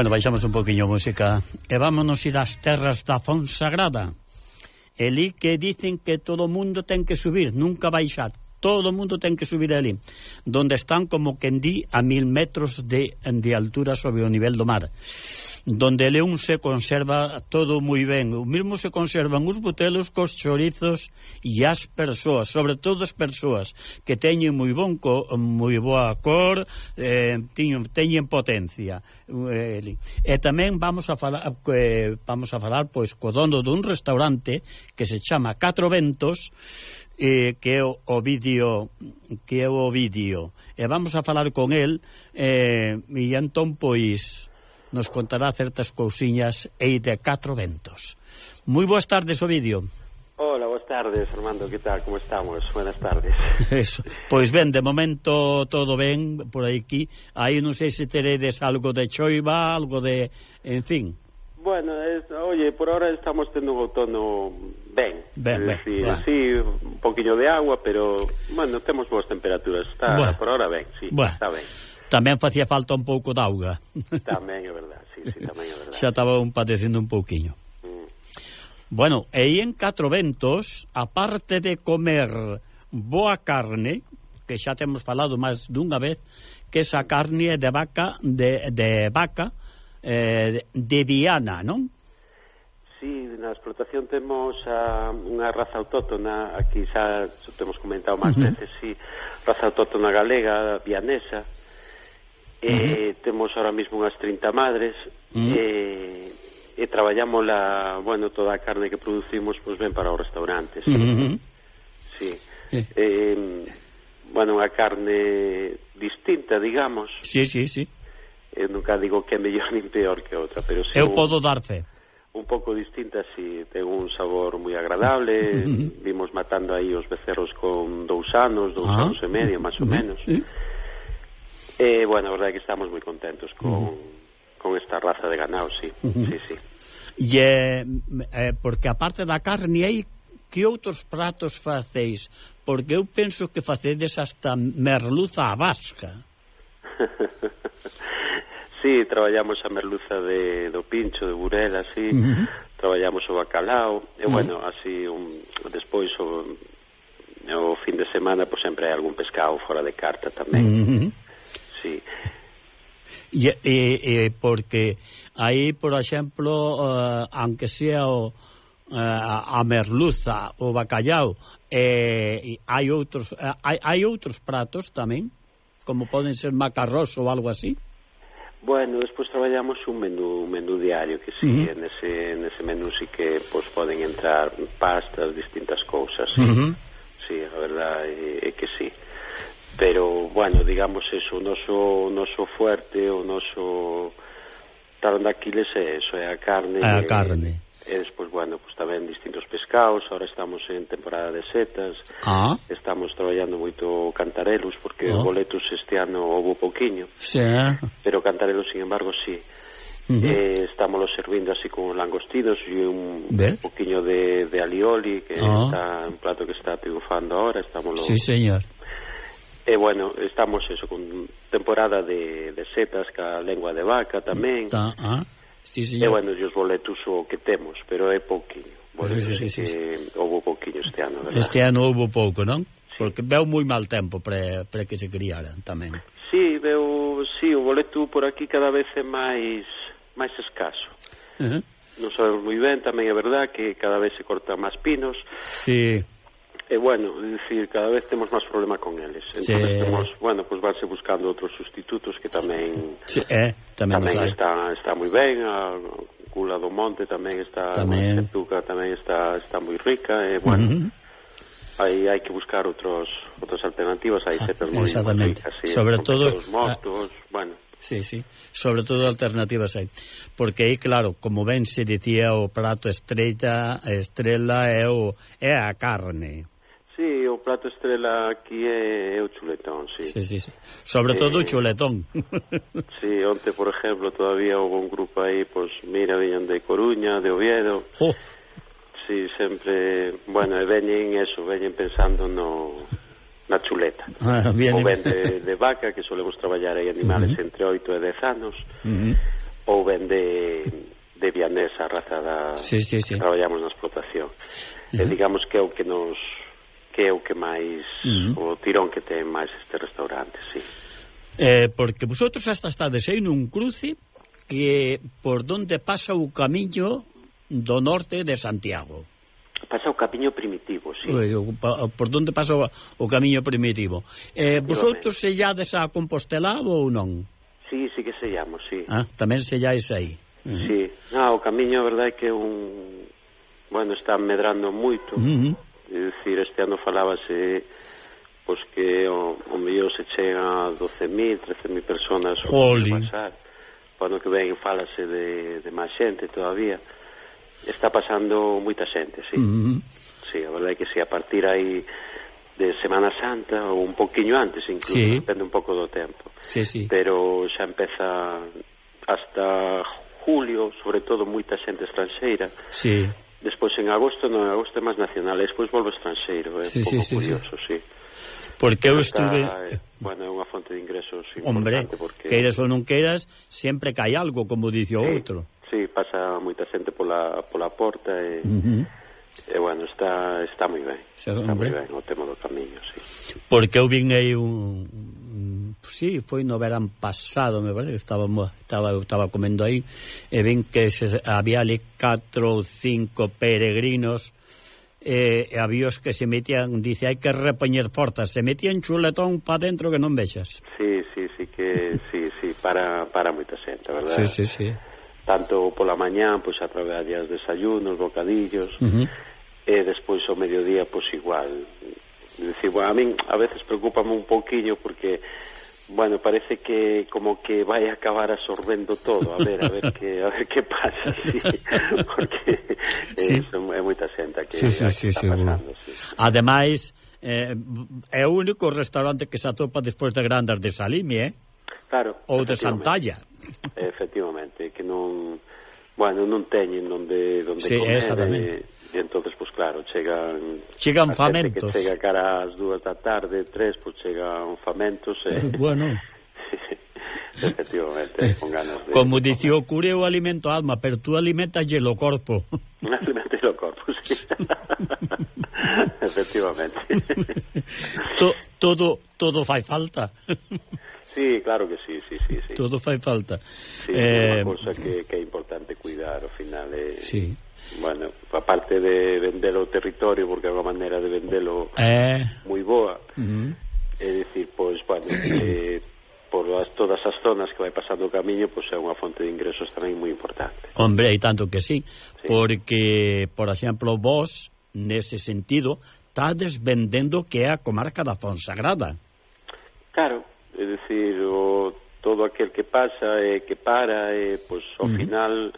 Bueno, baixamos un poquinho a música e vámonos ir ás terras da Fonsagrada. Elí que dicen que todo mundo ten que subir, nunca baixar. Todo mundo ten que subir ali, donde están como quen di a mil metros de, de altura sobre o nivel do mar donde un se conserva todo moi ben. O mesmo se conservan os botelos cos chorizos e as persoas, sobre todo as persoas que teñen moi bon co, moi boa cor, eh, teñen, teñen potencia. Eh, e tamén vamos a falar eh, vamos a falar pois co dono dun restaurante que se chama Catro Ventos eh, que é o, o vídeo que é o vídeo e vamos a falar con el eh, e entón pois nos contará certas cousiñas e de catro ventos. Moi boas tardes, Ovidio. Hola, boas tardes, Armando, que tal, como estamos? Buenas tardes. Eso, pois ben, de momento todo ben por aquí. Aí non sei se teredes algo de choiva, algo de... en fin. Bueno, es, oye, por ahora estamos tendo un outono ben. Ben, ben. Ben. sí, un poquinho de agua, pero, bueno, temos boas temperaturas. Está, bueno. por ahora ben, sí, bueno. está ben. Tamén facía falta un pouco de auga. Tamén é verdade, sí, sí, tamén é verdade. Xa estaba un padecendo un pouquiño. Mm. Bueno, e en Catro Ventos, aparte de comer boa carne, que xa temos falado máis dunha vez, que esa carne é de vaca, de, de vaca, eh, de Viana, non? Sí, na explotación temos a, unha raza autóctona, aquí xa temos comentado máis uh -huh. veces, sí, raza autóctona galega, vianesa, Eh, uh -huh. Temos ahora mismo unhas 30 madres uh -huh. eh, e traballamos la, bueno, toda a carne que producimos pois pues, para os restaurantes. Uh -huh. Sí. Eh. eh, bueno, unha carne distinta, digamos. Sí, sí, sí. Eu nunca digo que é mellor nin peor que outra, pero si Eu un, podo dar fe. Un pouco distinta, si sí, ten un sabor moi agradable. Uh -huh. Vimos matando aí os becerros con dous anos, dous ah. anos e medio, máis ou menos. Uh -huh. Eh, bueno, a verdade é que estamos moi contentos con, con esta raza de ganado, sí. Sí, sí. E, eh, eh, porque aparte da carne hai que outros pratos facéis? Porque eu penso que facedes hasta merluza a vasca. sí, traballamos a merluza de, do pincho, de burela, sí. Uh -huh. Traballamos o bacalao. Eh, e, uh -huh. bueno, así, un, despois, o, o fin de semana, pois sempre hai algún pescado fora de carta tamén. Uh -huh sí. E, e, e porque aí, por exemplo, uh, eh, aunque sea o, uh, a merluza, o bacallao, eh, hai outros uh, eh, hai, hai outros pratos tamén, como poden ser macarrós ou algo así. Bueno, despois traballamos un menú, un menú diario que si, sí, uh -huh. nese, nese menú si sí que pois, poden entrar pastas, distintas cousas. Sí, uh -huh. sí a verdade é que si. Sí bueno, digamos eso, o noso, o noso fuerte, o noso talón de Aquiles é eso, é a carne. Ah, a carne. E, e despois, bueno, pues, tamén distintos pescados, ahora estamos en temporada de setas, ah. estamos traballando moito cantarelos, porque oh. boletos este ano houve pouquiño, sí. pero cantarelos, sin embargo, sí. Uh -huh. eh, estámoslo servindo así con langostinos e un un poquinho de, de alioli que oh. está un plato que está triunfando ahora estámoslo sí, señor E, bueno, estamos eso, con temporada de, de setas ca lengua de vaca tamén. Ta, ah, sí, sí, e, bueno, os boletos o que temos, pero é pouquiño. Bueno, sí, sí, sí, sí. houve pouquiño este ano, verdad? Este ano houve pouco, non? Sí. Porque veu moi mal tempo para, para que se criara tamén. Sí, veu, sí, o boleto por aquí cada vez é máis máis escaso. Uh -huh. Non sabemos moi ben, tamén é verdad que cada vez se cortan máis pinos. Sí. E bueno, é dicir, cada vez temos máis problema con eles. Entonces, sí. temos, bueno, pois pues vanse buscando outros sustitutos que tamén sí, eh, tamén, tamén está, está moi ben, a ah, Cula do Monte tamén está, tamén, cetuca tamén está, está moi rica, e bueno, uh -huh hai hai que buscar outros outras alternativas, hai ah, cepas ah, moi ricas, sí, sobre todo mortos, ah, bueno. Sí, sí, sobre todo alternativas hai. Porque aí, claro, como ben se dicía, o prato estreita, estrela é eh, o é a carne. Sí, o plato estrela aquí é, é o chuletón, sí. Sí, sí, sí. Sobre todo eh, o chuletón. sí, onte, por exemplo, todavía houve un grupo aí, pois, pues, mira, viñan de Coruña, de Oviedo. Oh. Sí, sempre, bueno, e veñen eso, veñen pensando no na chuleta. Ah, bien. Ou ben de, de vaca, que solemos traballar aí animales uh -huh. entre 8 e 10 anos. Uh -huh. Ou ben de de vianesa, raza da sí, sí, sí. que traballamos na explotación. Uh -huh. E digamos que é o que nos que é o que máis uh -huh. o tirón que ten máis este restaurante, sí. Eh, porque vosotros hasta estades aí nun cruce que por donde pasa o camiño do norte de Santiago. Pasa o camiño primitivo, sí. O, por donde pasa o, o camiño primitivo. Eh, vosotros sellades a Compostela ou non? Sí, sí que sellamos, sí. Ah, tamén sellais aí. Uh -huh. Sí. No, o camiño, a verdade, é que un... Bueno, está medrando moito. Uh -huh É dicir, este ano falábase pois que o, o mellor se chega a 12.000, 13.000 personas Jolín. o pasar. O ano que ven falase de, de máis xente todavía. Está pasando moita xente, sí. Uh -huh. Sí, a verdade é que se sí, a partir aí de Semana Santa ou un poquinho antes incluso, sí. depende un pouco do tempo. Sí, sí. Pero xa empeza hasta julio, sobre todo moita xente estranxeira. Sí Despois en agosto, non, en agosto é máis nacional, e despois volvo estranxeiro, é sí, un pouco sí, curioso, sí. sí. Porque eu estuve... Eh, bueno, é unha fonte de ingresos Hombre, porque... queiras ou non queiras, sempre cai algo, como dice o sí, outro. Sí, pasa moita xente pola, pola porta e... Uh -huh E, bueno, está, está moi ben. Está moi ben o tema do camiño, sí. Porque eu vin aí un... Sí, foi no verán pasado, me parece, que estaba, estaba, estaba comendo aí, e vin que se, había ali catro ou cinco peregrinos eh, e había os que se metían, dice, hai que repoñer fortas, se metían chuletón pa dentro que non vexas. Sí, sí, sí, que, sí, sí, para, para moita xente, verdad? Sí, sí, sí tanto pola mañán, pois a través de desayunos, bocadillos, uh -huh. e despois o mediodía, pois igual. Dicir, bueno, a min a veces preocupame un pouquiño porque Bueno, parece que como que vai a acabar absorbendo todo, a ver, a ver que a ver que pasa, sí. porque sí. Eh, son, é moita xente que, sí, sí, a que sí, está seguro. pasando. Sí, sí. Ademais, eh, é o único restaurante que se atopa despois de grandas de Salimi, eh? Claro. Ou de Santalla. Efectivamente, que non bueno, non teñen onde onde sí, comer. Exactamente. E, eh, e entonces pues, claro, chegan chegan famentos. Que chega cara ás dúas da tarde, tres, pues, chegan famentos e eh, Bueno. Efectivamente, eh, con ganas de... Como dicía o cure alimento alma, pero tú alimentas o corpo. Alimento o corpo, sí. Efectivamente. to, todo, todo fai falta. Sí, claro que sí, sí, sí, sí. Todo fai falta. Sí, eh... é unha eh, cousa que, que é importante cuidar, ao final é... Sí. Bueno, aparte de vender o territorio, porque é unha maneira de vendelo eh... moi boa, uh -huh. é dicir, pois, bueno, eh, por as, todas as zonas que vai pasando o camiño, pois é unha fonte de ingresos tamén moi importante. Hombre, hai tanto que sí, sí. porque, por exemplo, vos, nese sentido, estades vendendo que é a comarca da Fonsagrada. Claro, é dicir, o, todo aquel que pasa e que para e, pois, ao mm. final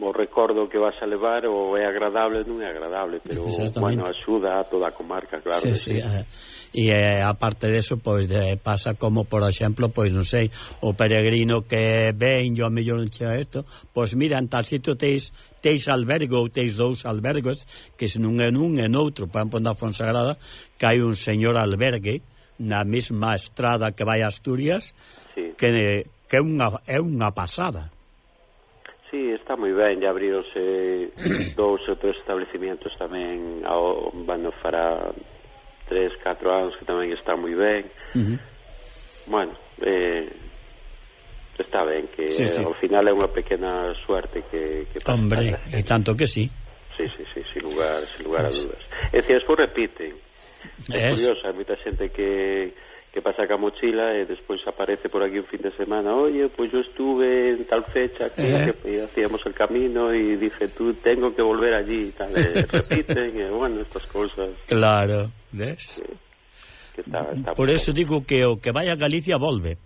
o recordo que vas a levar ou é agradable non é agradable pero, bueno, axuda a toda a comarca claro sí, que sí. Eh, e eh, aparte deso, pois, de, pasa como, por exemplo, pois, non sei o peregrino que ven, yo a mellor non chega isto, pois, mira, en tal sitio teis teis albergo ou teis dous albergues que se non é nun é noutro, por exemplo, na Fonsagrada que hai un señor albergue na mesma estrada que vai a Asturias, sí. que, que é, unha, é unha pasada. Sí, está moi ben, de abrirose dous ou tres establecimientos tamén ao bueno, fará tres, catro anos que tamén está moi ben. Uh -huh. Bueno, eh, está ben que sí, sí. ao final é unha pequena suerte que, que Hombre, e tanto que sí. Sí, sí, sí, sin lugar, sin lugar pues... a dudas. E se despois repiten, É curioso, hai moita xente que, que pasa ca mochila e despois aparece por aquí un fin de semana oye, pois pues yo estuve en tal fecha aquí, eh. que hacíamos el camino e dije, tú tengo que volver allí tal, e eh, repiten, e bueno, estas cosas. Claro, ves? Que, que está, está por eso digo que o que vai a Galicia volve.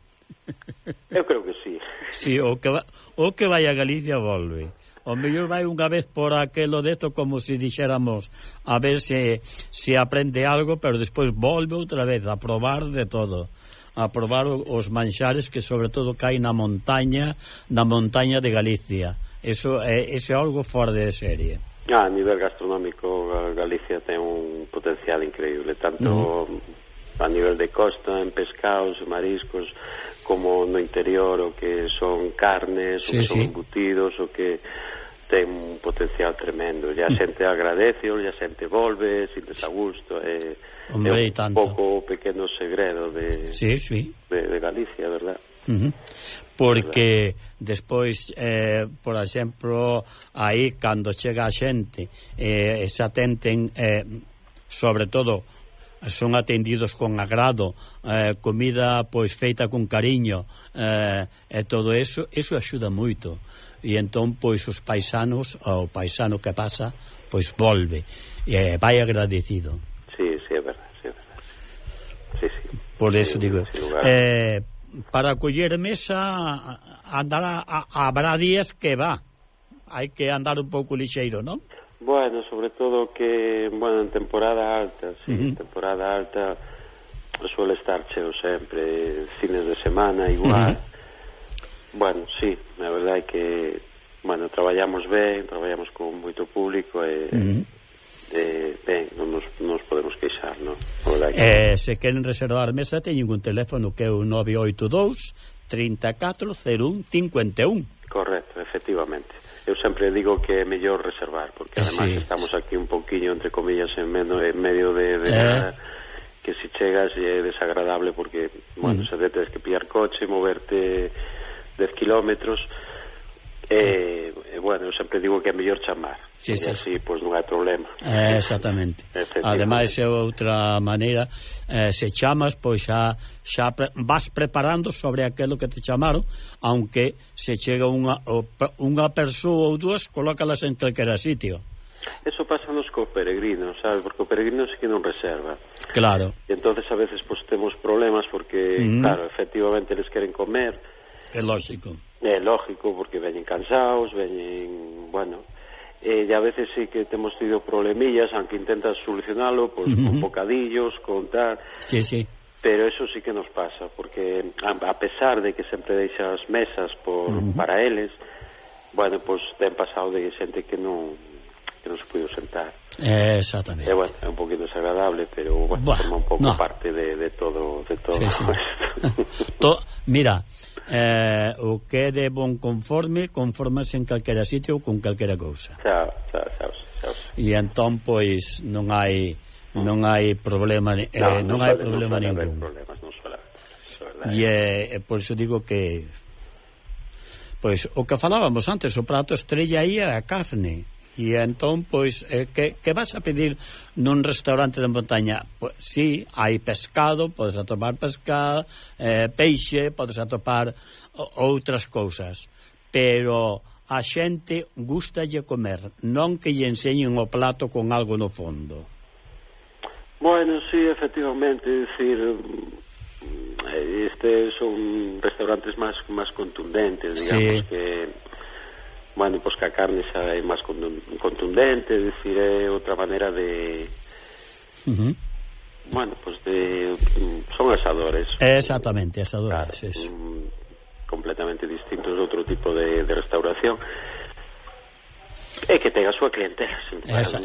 Eu creo que sí. Sí, o que, va, o que vai a Galicia volve o mellor vai unha vez por aquelo desto como se si dixéramos a ver se, se aprende algo, pero despois volve outra vez a probar de todo a probar os manxares que sobre todo caen na montaña na montaña de Galicia eso é, eso é algo fora de serie ah, a nivel gastronómico Galicia ten un potencial increíble tanto no. a nivel de costa en pescados, mariscos como no interior o que son carnes sí, o que son sí. embutidos o que ten un potencial tremendo e a mm. xente agradece, e a xente volve sintes a gusto e, Hombre, é un tanto. pouco o pequeno segredo de, sí, sí. de, de Galicia verdad uh -huh. porque verdad. despois eh, por exemplo aí cando chega a xente eh, se atenten eh, sobre todo son atendidos con agrado, eh, comida pois feita con cariño, eh, e todo eso, eso axuda moito e entón pois os paisanos ao paisano que pasa pois volve e vai agradecido sí, sí, é verdade, sí, é verdade. Sí, sí. por eso digo lugar. eh, para coller mesa andará, habrá días que va hai que andar un pouco lixeiro, non? Bueno, sobre todo que, bueno, en temporada alta, sí, uh -huh. temporada alta suele estar cheo sempre, fines de semana igual, uh -huh. Bueno, sí, na verdade que bueno, traballamos ben, traballamos con moito público eh, e, uh eh, -huh. e ben, non nos, nos podemos queixar, non? Que... Eh, se queren reservar mesa, teñen un teléfono que é o 982 340151. Correcto, efectivamente. Eu sempre digo que é mellor reservar, porque eh, además sí. estamos aquí un poquinho entre comillas, en, medio, en medio de... de eh. la, que se chegas é desagradable porque, bueno, mm. Se detes que pillar coche, moverte 10 kilómetros e, e bueno, eu sempre digo que é mellor chamar sí, sí. e así pois non hai problema eh, exactamente, ademais é outra maneira eh, se chamas pois xa, xa pre, vas preparando sobre aquilo que te chamaron aunque se chega unha, unha persoa ou dúas colócalas en calquera sitio Eso pasa nos co peregrinos, sabes? Porque o peregrino sí que non reserva. Claro. E entonces a veces pois, temos problemas porque, mm. claro, efectivamente eles queren comer, É lógico. É lógico, porque veñen cansados, veñen, bueno, eh, e a veces sí que temos tido problemillas, aunque intentas solucionalo, pois, pues, uh -huh. con bocadillos, con tal... Sí, sí. Pero eso sí que nos pasa, porque a, a pesar de que sempre deixas mesas por, uh -huh. para eles, bueno, pues, ten pasado de xente que non que non se puido sentar. Eh, exactamente. E, bueno, é un poquito desagradable, pero bueno, Buah, forma un pouco no. parte de, de todo de todo sí, sí. esto. to, mira, eh, o que é de bon conforme conformas en calquera sitio ou con calquera cousa. Xa, xa, xa, xa. e entón pois non hai non hai problema eh, non, non hai problema non ningún problemas, non sola, sola, e eh, por iso digo que pois o que falábamos antes o prato estrella aí é a carne. E entón, pois, eh, que, que vas a pedir nun restaurante de montaña? Pois, sí, hai pescado, podes atopar pescado, eh, peixe, podes atopar outras cousas. Pero a xente gustalle comer, non que lle enseñen o plato con algo no fondo. Bueno, sí, efectivamente, decir mm, eh, este son restaurantes máis máis contundentes, digamos sí. que bueno, pois que a carne xa é máis contundente, é dicir, é outra maneira de... Uh -huh. Bueno, pois de... son asadores. Exactamente, asadores, claro, eso. Completamente distintos de outro tipo de, de restauración. É que tenga a súa clientela. Esa,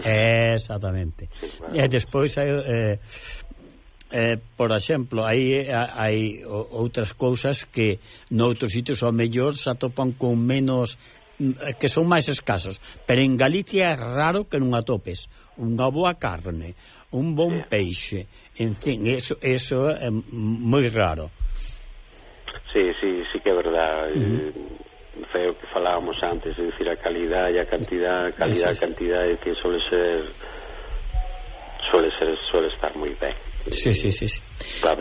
exactamente. Sí, claro. E despois hai... Eh, eh, por exemplo, hai, hai outras cousas que noutros sitios ao mellor se atopan con menos Eh, que son máis escasos, pero en Galicia é raro que non atopes unha boa carne, un bon peixe, en fin, eso, eso é moi raro. Sí, sí, sí que é verdade. Uh -huh foi o que falábamos antes, é dicir, a calidad e a cantidad, calidad e cantidade que suele ser suele ser suele estar moi ben. Sí, sí, sí. sí.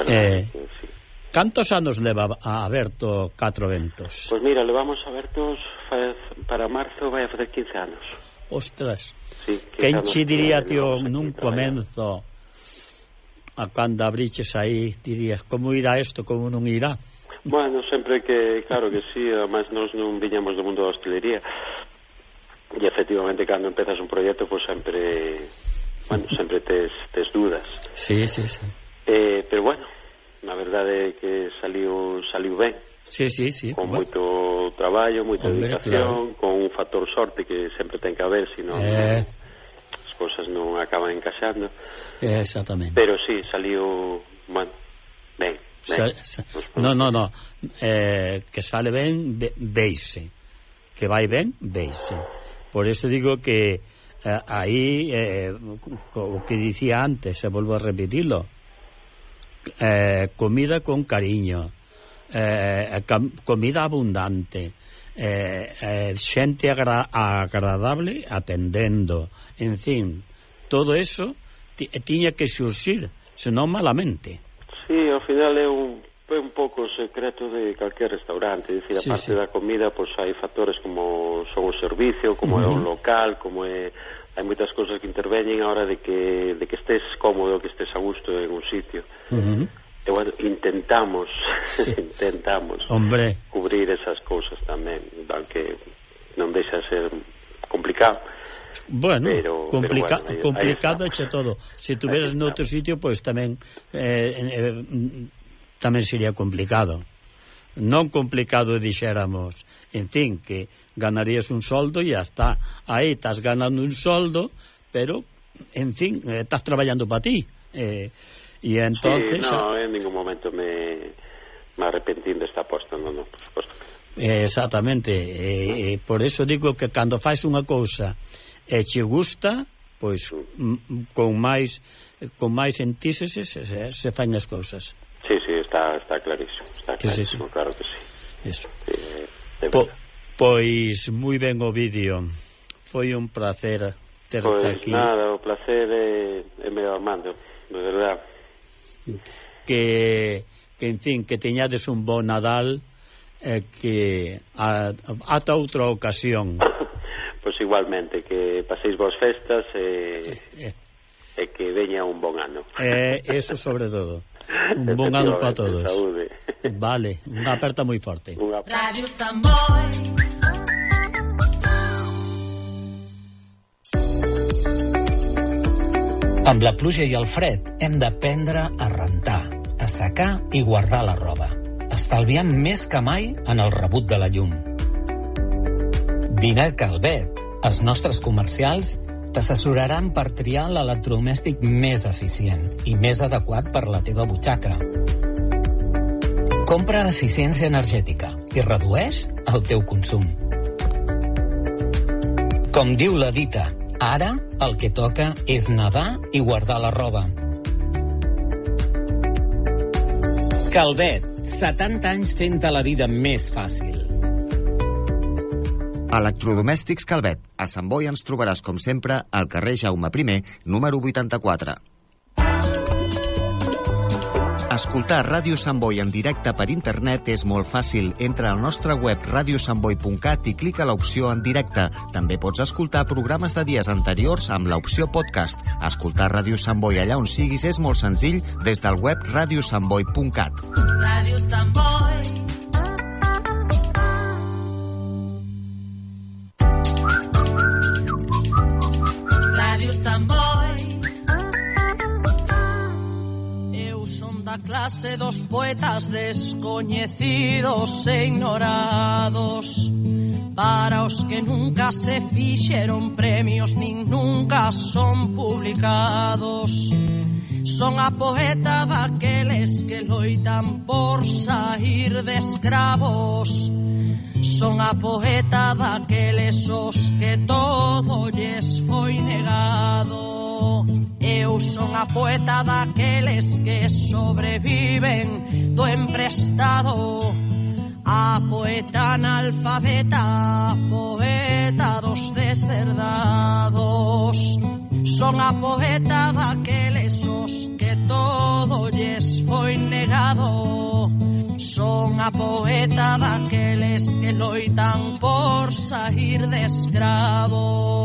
Eh, sí. Cantos anos leva a aberto Catro Ventos? Pois pues mira, levamos abertos faz, para marzo vai a facer 15 anos. Ostras. Sí, Quen che diría, tío, nun comenzo a cando abriches aí, dirías, como irá isto, como non irá? Bueno, sempre que, claro que sí, mas nós non viñamos do mundo da hostelería. E efectivamente, cando empezas un proxecto, pois pues, sempre, bueno, sempre tes, tes dudas. Sí, sí, sí. Eh, pero bueno, na verdade que saliu saliu ben. Sí, sí, sí. Con bueno. moito traballo, moita Hombre, dedicación, claro. con un factor sorte que sempre ten que haber, senón eh... as cousas non acaban encaixando. Exactamente. Pero sí, saliu, bueno, ben. ben. Sa, sa... No, no, no. Eh, que sale ben, ve, veise. Que vai ben, veise. Por eso digo que eh, aí, eh, o que dicía antes, se volvo a repetirlo, eh, comida con cariño, eh, eh comida abundante, eh, eh, xente agra agradable atendendo, en fin, todo eso tiña que xurxir, senón malamente. Sí, ao final é un, é un pouco o secreto de calquer restaurante, dicir, a sí, parte sí. da comida, pois hai factores como son o servicio, como uh -huh. é o local, como é hai moitas cousas que interveñen a hora de que, de que estés cómodo, que estés a gusto en un sitio. Uh -huh. E, bueno, intentamos, sí. intentamos Hombre. cubrir esas cousas tamén, aunque non deixa ser complicado. Bueno, pero, complica pero bueno, complicado eche todo. Se tuveras noutro sitio, pois pues, tamén eh, eh, tamén sería complicado non complicado dixéramos en fin, que ganarías un soldo e hasta aí estás ganando un soldo pero, en fin, eh, estás traballando para ti eh, e entonces... Sí, no, en ningún momento me, me arrepentín desta aposta non, non, por suposto eh, Exactamente eh, e por eso digo que cando faz unha cousa e che gusta pois con máis con máis entíceses eh, se, se fan as cousas está, está clarísimo, está clarísimo, sí, sí, sí. claro que sí. Eso. Eh, po, pois moi ben o vídeo. Foi un placer terte pois, aquí. nada, o placer é, é meu Armando, de verdad. Que que en fin, que teñades un bon Nadal e eh, que a, ata outra ocasión. pois igualmente, que paséis vos festas e eh, eh, eh. e que veña un bon ano. Eh, eso sobre todo. Un bon ano para todos. Saúde. Vale, unha aperta moi forte. Unha Radio Samboy. Amb la pluja i el fred hem d'aprendre a rentar, a secar i guardar la roba. Estalviant més que mai en el rebut de la llum. Vine a Calvet. Els nostres comercials t'assessoraran per triar l'electrodomèstic més eficient i més adequat per la teva butxaca. Compra eficiència energètica i redueix el teu consum. Com diu la dita, ara el que toca és nedar i guardar la roba. Calvet, 70 anys fent-te la vida més fàcil. Electrodomèstics Calvet. A Sant Boi ens trobaràs, com sempre, al carrer Jaume I, número 84. Escoltar Ràdio Sant Boi en directe per internet és molt fàcil. Entra al nostre web radiosantboi.cat i clica l'opció en directe. També pots escoltar programes de dies anteriors amb l'opció podcast. Escoltar Ràdio Sant Boi allà on siguis és molt senzill des del web radiosantboi.cat. Radio Samboy. Radio Samboy. Eu son da clase dos poetas descoñecidos e ignorados. Para os que nunca se fixeron premios nin nunca son publicados. Son a poeta daqueles que loitan por sair de escravos. Son a poeta daqueles os que todo lles foi negado. Eu son a poeta daqueles que sobreviven do emprestado. A poeta analfabeta, a poeta dos deserdados. Son a poeta daqueles os que todo lles foi negado. Son a poeta daqueles que loitan por sair de escravos.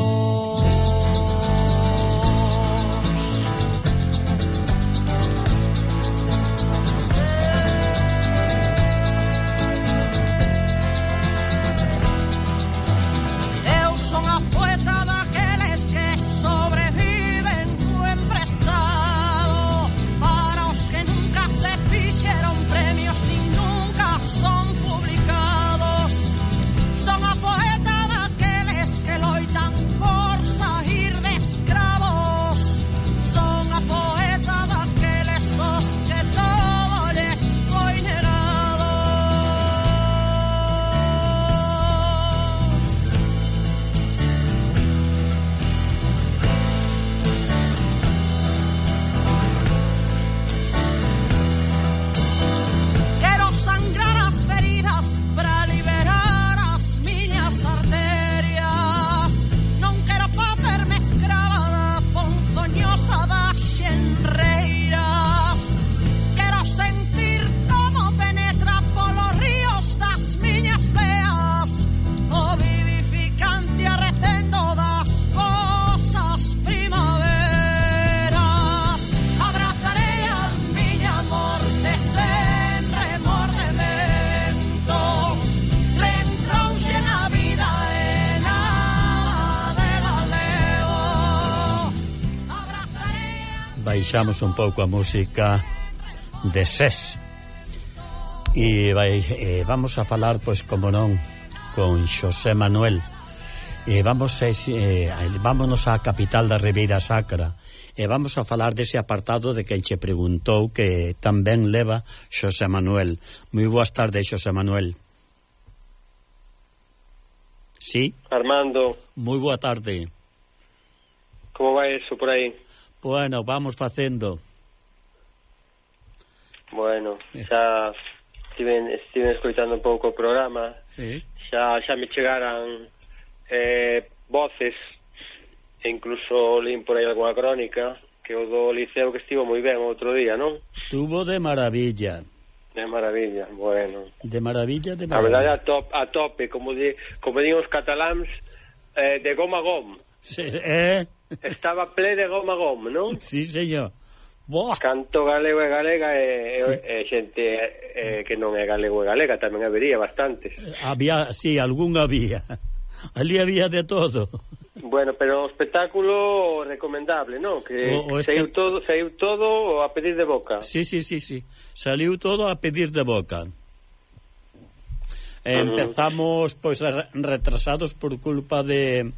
baixamos un pouco a música de SES e vai, eh, vamos a falar, pois como non con Xosé Manuel. E vamos a, eh, vámonos á capital da Ribeira Sacra. E vamos a falar dese apartado de quen che preguntou que tamén leva Xosé Manuel. Moi boas tardes Xosé Manuel. Sí? Armando. Moi boa tarde. Como vai eso por aí? Bueno, vamos facendo. Bueno, xa estiven, estiven escoitando un pouco o programa. Sí. Xa, xa me chegaran eh, voces e incluso lín por aí alguna crónica que o do Liceo que estivo moi ben outro día, non? Tuvo de maravilla. De maravilla, bueno. De maravilla, de maravilla. A verdade, a, top, a tope, como, di, como digo os cataláns, eh, de goma a gom. Sí, eh? Estaba ple de goma a gom, non? Sí, señor. Boa. Canto galego e galega e, sí. e xente e, que non é galego e galega tamén habería bastantes. Había, sí, algún había. Ali había de todo. Bueno, pero o espectáculo recomendable, non? Que o, o saiu todo, saiu todo a pedir de boca. Sí, sí, sí, sí. Saliu todo a pedir de boca. E empezamos pois retrasados por culpa de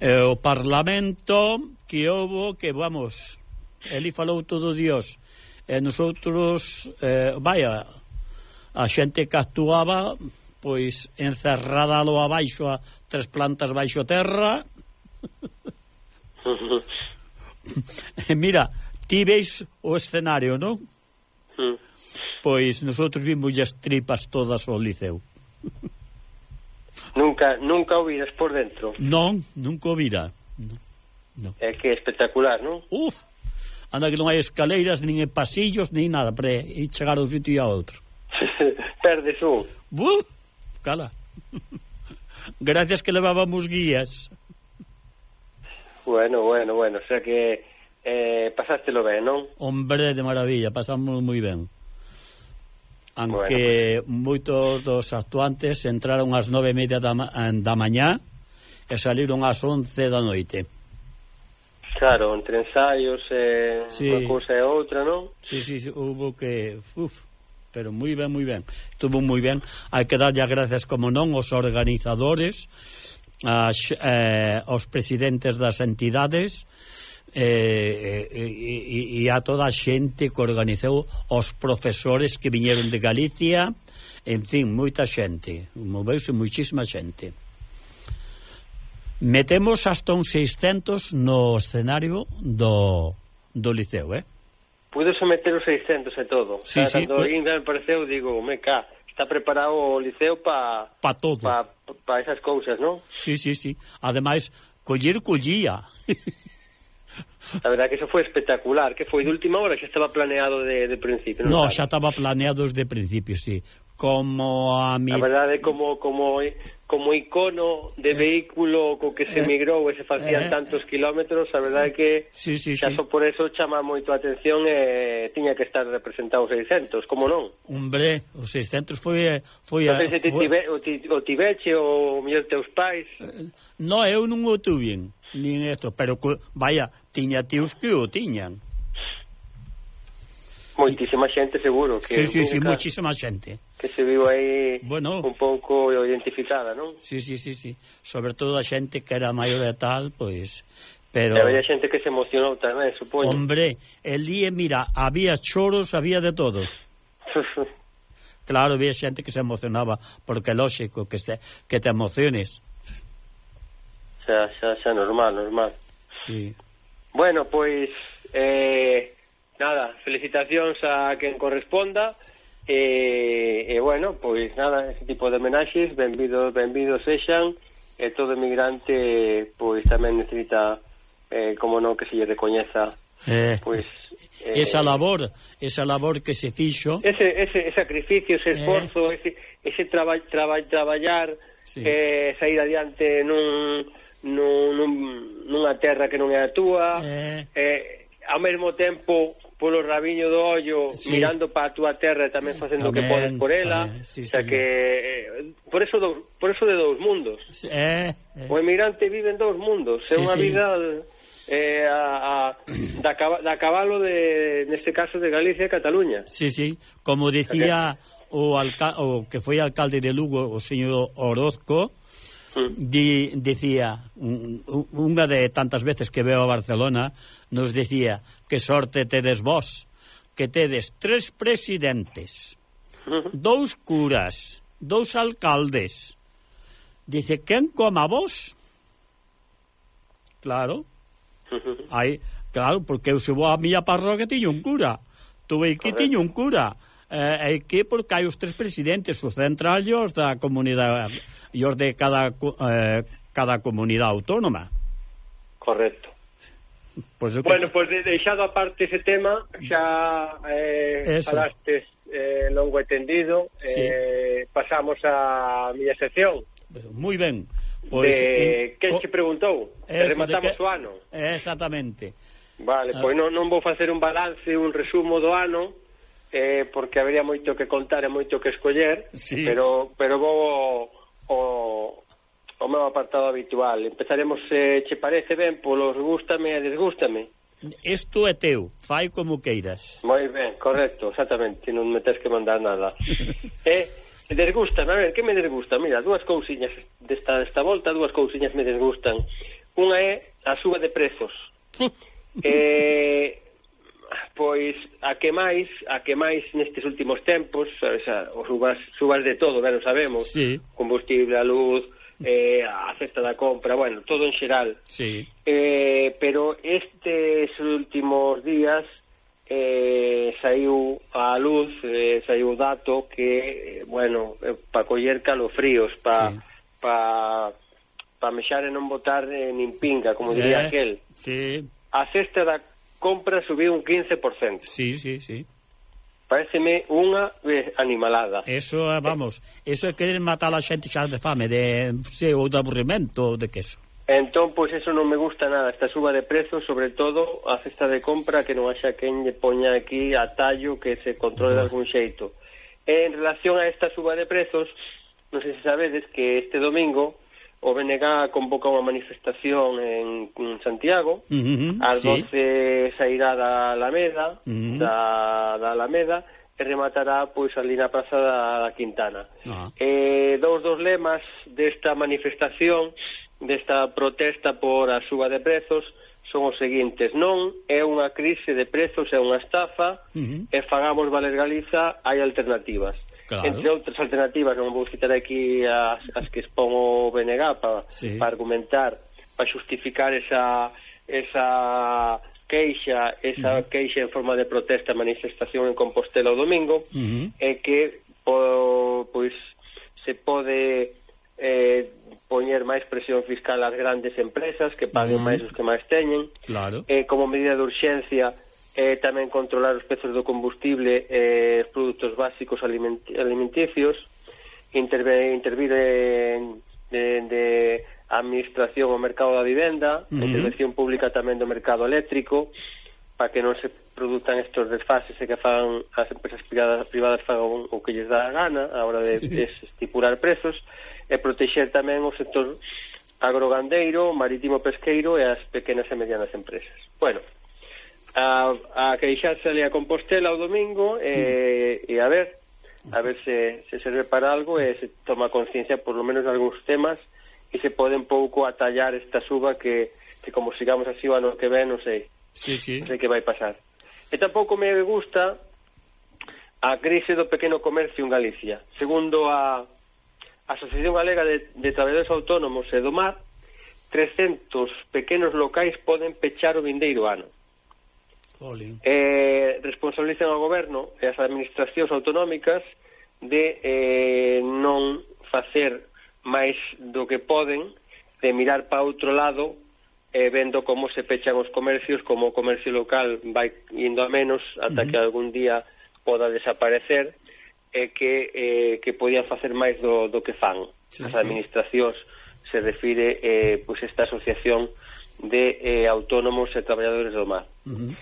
eh, o Parlamento que houbo que, vamos, ele falou todo Dios, e nosotros, eh, vaya, a xente que actuaba, pois, encerrada lo abaixo a tres plantas baixo terra. Mira, ti veis o escenario, non? Mm. pois nosotros vimos as tripas todas ao liceu. Nunca, nunca o viras por dentro? Non, nunca o vira. No. É que é espectacular, non? Uf! Anda que non hai escaleiras, nin pasillos, nin nada, para ir chegar do sitio a outro. Perdes un. Buf! Cala. Gracias que levábamos guías. Bueno, bueno, bueno, o sea que eh, pasástelo ben, non? Hombre, de maravilla, pasamos moi ben aunque bueno. moitos dos actuantes entraron ás nove e media da, da mañá e saliron ás once da noite. Claro, entre ensaios e eh, sí. unha cousa e outra, non? Sí, sí, sí houve que... Uf, pero moi ben, moi ben. Estuvo moi ben. Hai que darlle as gracias, como non, aos organizadores, as, eh, aos presidentes das entidades, Eh, eh, eh, e, e, e a toda a xente que organizou os profesores que viñeron de Galicia. En fin, moita xente moveuse moitísima xente. Metemos hasta un 600 no escenario do, do liceo eh? Pudeso meter os 600 e todo. Sí, o sea, sí, cando pues... me pareceu digo, me ca está preparado o liceo pa, pa todo. pa, pa esas cousas, non? Sí, sí, sí. Ademais, coller collía. A verdade que eso foi espectacular, que foi de última hora, xa estaba planeado de, de principio. Non, no, xa estaba planeado desde principio, sí. Como a mi... A verdade, como, como, como icono de eh, vehículo co que se eh, migrou e se facían eh, tantos kilómetros, a verdade que sí, sí, xa sí. por eso chama moito a atención e eh, tiña que estar representado os 600, como non? Hombre, os 600 foi... foi non sei se ti, foi... Tibe, o, ti, o tiveche ou mellor teus pais... Eh, no, eu non o tuven nin esto, pero vaya, tiña tíos que o tiñan. Moitísima xente seguro que Sí, sí, sí, moitísima xente. Que se viu aí bueno, un pouco identificada, non? Sí, sí, sí, sí. Sobre todo a xente que era maior de tal, pois pero Había xente que se emocionou tamén, supoño. Hombre, el día, mira, había choros, había de todo. claro, había xente que se emocionaba, porque é lógico que, se, que te emociones xa, xa, xa normal, normal. Sí. Bueno, pois, eh, nada, felicitacións a quen corresponda, e, eh, eh, bueno, pois nada, ese tipo de homenaxes, benvidos, benvidos sexan, e eh, todo emigrante, pois tamén necesita, eh, como non, que se lle recoñeza, eh, pois... Eh, esa labor, esa labor que se fixo... Ese, ese, ese sacrificio, ese esforzo, eh, ese, ese traba, traba, traballar, sí. eh, sair adiante nun nun, nun, nunha terra que non é a túa, eh. eh, ao mesmo tempo polo rabiño do ollo sí. mirando para a túa terra e tamén facendo o que podes por ela, tamén, sí, o sea sí, que eh, por eso do, por eso de dous mundos. Eh, eh. O emigrante vive en dous mundos, é sí, unha sí. vida eh, a, a, da, da cabalo de neste caso de Galicia e Cataluña. Sí, sí, como decía o, alca o que foi alcalde de Lugo, o señor Orozco, di, dicía unha de tantas veces que veo a Barcelona nos dicía que sorte tedes vos que tedes tres presidentes dous curas dous alcaldes dice quen coma vos? Claro. Hai claro, porque eu se vou á miña parroquia tiño un cura. Tuve que tiño un cura. Eh, que porque hai os tres presidentes os central e os da comunidade e os de cada, eh, cada comunidade autónoma. Correcto. Pues bueno, que... pois pues deixado aparte ese tema, xa eh, Eso. falastes eh, longo e tendido, eh, sí. eh, pasamos a miña sección. Moi ben. Pois, pues, de... en... que se preguntou? Eso, rematamos que... o ano. Exactamente. Vale, ah. pois non, non vou facer un balance, un resumo do ano, eh, porque habería moito que contar e moito que escoller, sí. pero, pero vou o, o meu apartado habitual. Empezaremos, se che parece ben, polos gústame e desgústame. Isto é teu, fai como queiras. Moi ben, correcto, exactamente, non me tens que mandar nada. e eh, desgústame, a ver, que me desgusta? Mira, dúas cousiñas desta, desta volta, dúas cousiñas me desgustan. Unha é a suba de prezos. eh, Pois a que máis, a que máis nestes últimos tempos, sabes, a, os subas, subas de todo, ben o sabemos, sí. combustible, a luz, eh, a cesta da compra, bueno, todo en xeral. Sí. Eh, pero estes últimos días eh, saiu a luz, eh, saiu o dato que, eh, bueno, eh, para coller calofríos, para sí. pa, pa mexar e non botar eh, nin pinga, como diría eh, aquel. Sí. A cesta da compra subiu un 15%. Sí, sí, sí. Pareceme unha animalada. Eso, eh, vamos, eso é querer matar a xente xa de fame, de se, ou de aburrimento, de queso. Entón, pois, eso non me gusta nada, esta suba de prezos, sobre todo a cesta de compra, que non haxa quen lle poña aquí a tallo que se controle de algún xeito. En relación a esta suba de prezos, non sei se sabedes que este domingo o BNG convoca unha manifestación en, en Santiago, uh -huh, ás sí. 12 sairá da Alameda, uh -huh. da, da Alameda, e rematará pois ali na Praza da, da Quintana. Uh -huh. Eh, dous dos lemas desta manifestación, desta protesta por a suba de prezos, son os seguintes. Non é unha crise de prezos, é unha estafa, uh -huh. e fagamos valer Galiza, hai alternativas claro. entre outras alternativas, non vou citar aquí as, as que expón o BNG para, sí. para argumentar, para justificar esa esa queixa, esa uh -huh. queixa en forma de protesta, manifestación en Compostela o domingo, uh -huh. é que po, pois se pode eh, poñer máis presión fiscal ás grandes empresas que paguen uh -huh. máis os que máis teñen. Claro. Eh, como medida de urxencia eh, tamén controlar os prezos do combustible e eh, os produtos básicos aliment alimenticios, interve, intervir en, de, de administración ao mercado da vivenda, uh -huh. intervención pública tamén do mercado eléctrico, para que non se produzan estos desfases e que fagan as empresas privadas, privadas fagan o que lles dá a gana a hora de, sí, sí. de estipular prezos, e protexer tamén o sector agrogandeiro, marítimo pesqueiro e as pequenas e medianas empresas. Bueno, a, a queixársele a Compostela o domingo e, mm. e a ver a ver se, se serve para algo e se toma conciencia por lo menos de algúns temas e se pode un pouco atallar esta suba que, que como sigamos así o ano que ven non sei, sí, sí. non sei que vai pasar e tampouco me gusta a crise do pequeno comercio en Galicia segundo a Asociación Galega de, de Traballadores Autónomos e do Mar 300 pequenos locais poden pechar o vindeiro ano Olín. eh, responsabilizan ao goberno e as administracións autonómicas de eh, non facer máis do que poden de mirar para outro lado eh, vendo como se pechan os comercios, como o comercio local vai indo a menos ata uh -huh. que algún día poda desaparecer e eh, que, eh, que podían facer máis do, do que fan. Sí, As administracións sí. se refire eh, pues esta asociación de eh, autónomos e traballadores do mar. Uh -huh.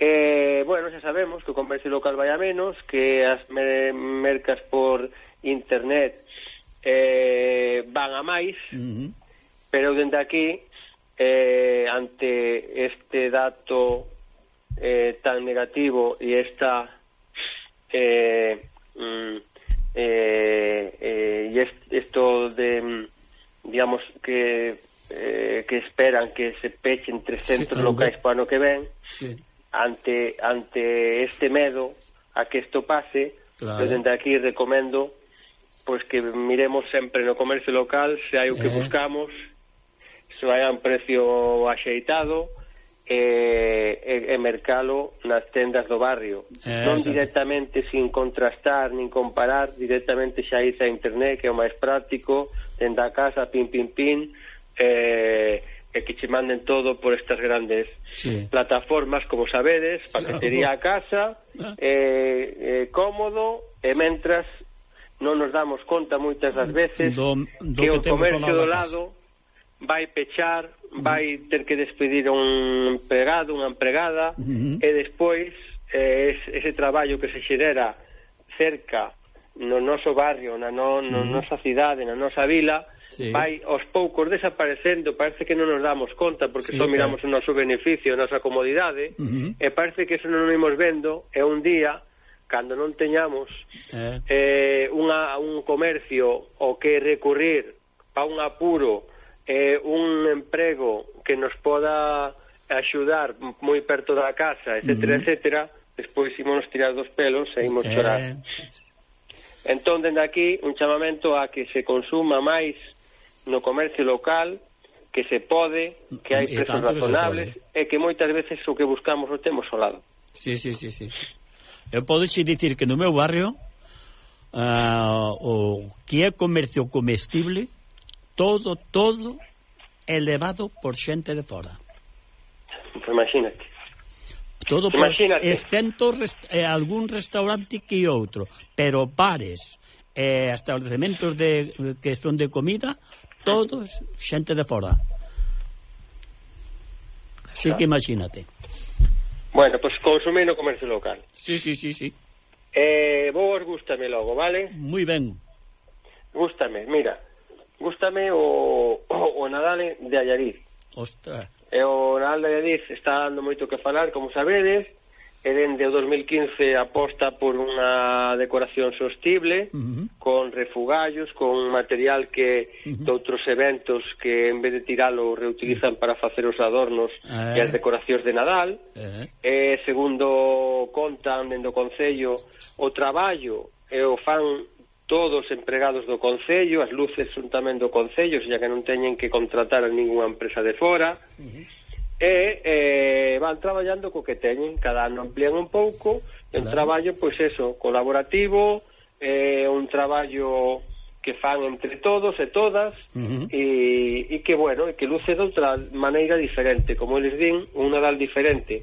Eh, bueno, xa sabemos que o comercio local vai a menos, que as mer mercas por internet eh, van a máis, uh -huh. pero dende aquí, eh, ante este dato eh, tan negativo e esta... Eh, mm, eh, eh, y est esto de, digamos, que, eh, que esperan que se pechen 300 sí, locais para ano que ven, sí ante, ante este medo a que isto pase, claro. eu dende aquí recomendo pois que miremos sempre no comercio local se hai o que eh. buscamos, se vai a un precio axeitado, e, e, e mercalo nas tendas do barrio. Eh, non exacto. directamente sin contrastar nin comparar, directamente xa iza a internet, que é o máis práctico, tenda a casa, pin, pin, pin, eh, e que che manden todo por estas grandes sí. plataformas, como sabedes, paquetería a casa, eh, eh, eh cómodo, eh, e mentras non nos damos conta moitas das veces do, do que, que o comercio do lado vai pechar, vai ter que despedir un empregado, unha empregada, uh -huh. e despois eh, ese traballo que se xerera cerca no noso barrio, na, no, no uh -huh. nosa cidade, na nosa vila, sí. vai aos poucos desaparecendo, parece que non nos damos conta porque sí, só miramos claro. o noso beneficio, a nosa comodidade, uh -huh. e parece que eso non imos vendo, e un día cando non teñamos eh. Eh, unha, un comercio o que recurrir pa un apuro, eh, un emprego que nos poda axudar moi perto da casa, etcétera, uh -huh. etcétera, despois imos tirar dos pelos e imos eh. chorar. Eh. Entón, dende aquí, un chamamento a que se consuma máis no comercio local que se pode, que hai prezos razonables que e que moitas veces o que buscamos o temos ao lado. Sí, sí, sí, sí. Eu podo xe dicir que no meu barrio uh, o que é comercio comestible todo, todo elevado por xente de fora. Pues imagínate. Todo por, imagínate. rest, eh, algún restaurante que outro, pero bares, eh, establecementos de, que son de comida, todos xente de fora. Así que imagínate. Bueno, pois pues, consumir no comercio local. Sí, sí, sí, sí. Eh, vos gústame logo, vale? Moi ben. Gústame, mira. Gústame o, o, o Nadal de Allariz. Ostras. E o Nadal de Allariz está dando moito que falar, como sabedes e dende o 2015 aposta por unha decoración sostible, uh -huh. con refugallos, con material que uh -huh. de outros eventos que en vez de tiralo reutilizan para facer os adornos eh. e as decoracións de Nadal. Eh. E segundo contan dende o Concello o traballo e o fan todos os empregados do Concello, as luces son tamén do Concello, xa que non teñen que contratar a ninguna empresa de fora. Uh -huh e eh, van traballando co que teñen, cada ano amplían un pouco, claro. un traballo, pois eso, colaborativo, eh, un traballo que fan entre todos e todas uh -huh. e, e que, bueno, e que luce de outra maneira diferente, como eles din, un Nadal diferente.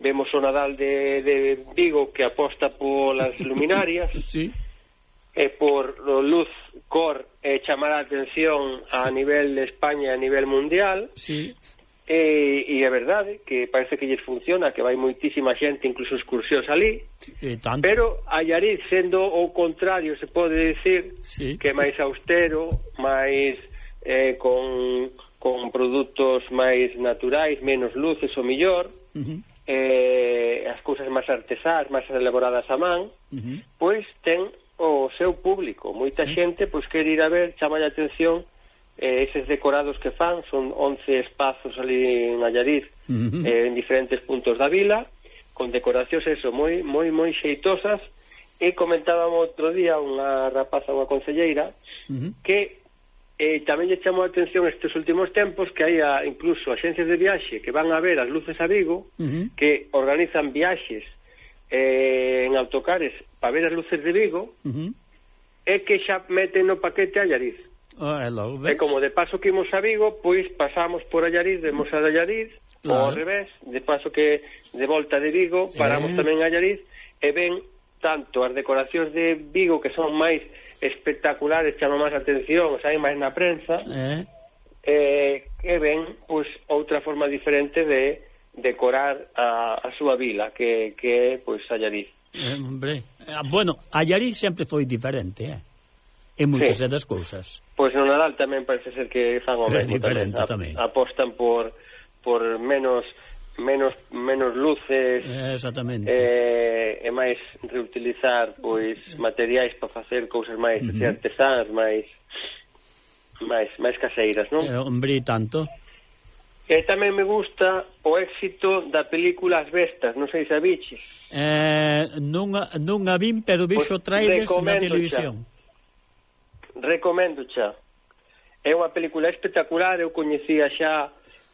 Vemos o Nadal de, de Vigo que aposta polas luminarias sí. e por luz, cor e chamar a atención a nivel de España e a nivel mundial. Sí. Eh, e, e é verdade que parece que lles funciona, que vai moitísima xente, incluso excursións ali, e tanto. pero Allariz, sendo o contrario, se pode decir sí. que máis austero, máis eh, con, con produtos máis naturais, menos luces o millor, uh -huh. eh, as cousas máis artesás, máis elaboradas a man, uh -huh. pois ten o seu público. Moita uh -huh. xente pois quer ir a ver, chama a atención eh, eses decorados que fan son 11 espazos ali en Allariz uh -huh. eh, en diferentes puntos da vila con decoracións eso moi moi moi xeitosas e comentábamos outro día unha rapaza, unha concelleira uh -huh. que eh, tamén lle chamou a atención estes últimos tempos que hai a, incluso axencias de viaxe que van a ver as luces a Vigo uh -huh. que organizan viaxes eh, en autocares para ver as luces de Vigo uh -huh. e que xa meten no paquete a Allariz Ah, hello, e como de paso que imos a Vigo, pois pasamos por Allariz, vemos a Allariz, claro. ou ao revés, de paso que de volta de Vigo, paramos eh. tamén a Allariz, e ven tanto as decoracións de Vigo que son máis espectaculares, chaman máis atención, saen máis na prensa, eh. Eh, e ven pois, outra forma diferente de decorar a, a súa vila, que, que é pois, Allariz. Eh, hombre, eh, bueno, Allariz sempre foi diferente, eh? en moitas sí. das cousas. Pois no Nadal tamén parece ser que fan o mesmo tamén. tamén. Apostan por por menos menos menos luces exactamente eh, e máis reutilizar pois materiais para facer cousas máis uh -huh. máis máis máis caseiras non? Eh, hombre tanto e tamén me gusta o éxito da película As Bestas non sei se a biches eh, non, non a vin pero vixo pois pues, traides na televisión xa recomendo xa. É unha película espectacular, eu coñecía xa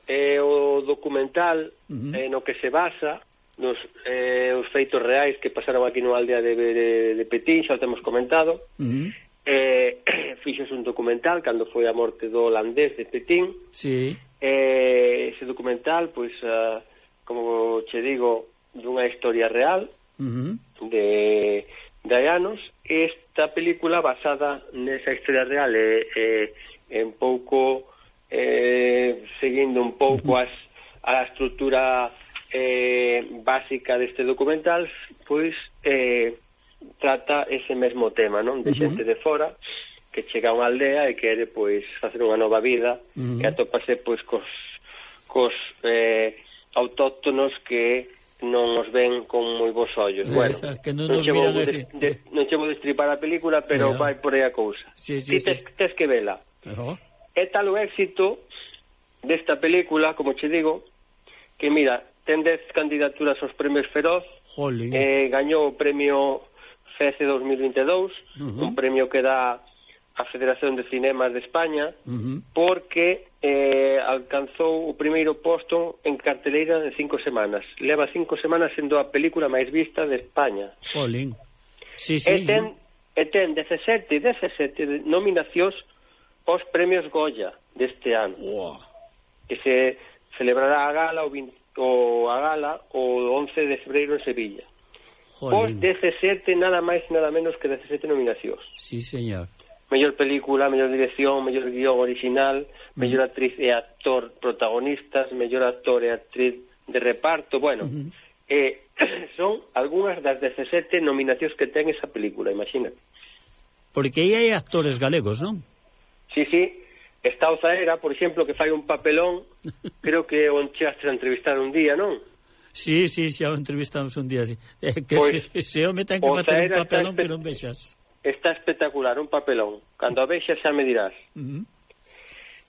eh, o documental uh -huh. eh, no que se basa nos eh, os feitos reais que pasaron aquí no aldea de, de, de Petín, xa o temos comentado. Uh -huh. eh, fixos un documental cando foi a morte do holandés de Petín. Sí. Eh, ese documental, pois, pues, uh, como che digo, dunha historia real uh -huh. de de anos esta película basada nesa historia real eh, eh, e, e, e un pouco eh, seguindo un pouco as, a estrutura eh, básica deste documental pois eh, trata ese mesmo tema non? De xente de fora que chega a unha aldea e quere pois facer unha nova vida uh -huh. e atopase pois cos, cos eh, autóctonos que non os ven con moi bons ollos. Bueno, Esa, que non, non, che vou de, de, non che vou destripar a película, pero yeah. vai por aí a cousa. Sí, sí, Ti tes, tes que vela. Pero... É tal o éxito desta película, como che digo, que mira, ten 10 candidaturas aos premios Feroz, Jolín. eh, gañou o premio FECE 2022, uh -huh. un premio que dá a Federación de Cinemas de España uh -huh. porque eh, alcanzou o primeiro posto en carteleira de cinco semanas. Leva cinco semanas sendo a película máis vista de España. Jolín. Sí, sí, e, ten, e ten 17, 17 nominacións aos premios Goya deste ano. Wow. Que se celebrará a gala o, 20, o a gala o 11 de febreiro en Sevilla. Jolín. Os 17 nada máis nada menos que 17 nominacións. Sí, señor mellor película, mellor dirección, mellor guión original, mellor actriz e actor protagonistas, mellor actor e actriz de reparto, bueno, uh -huh. eh, son algunhas das 17 nominacións que ten esa película, imagínate. Porque aí hai actores galegos, non? Sí, sí, está o Zaera, por exemplo, que fai un papelón, creo que o encheaste a entrevistar un día, non? Sí, sí, xa o entrevistamos un día, sí. Eh, que pois, se, se o metan que bater un papelón que non vexas. Está espectacular, un papelón. Cando a vexa xa me dirás. Uh -huh.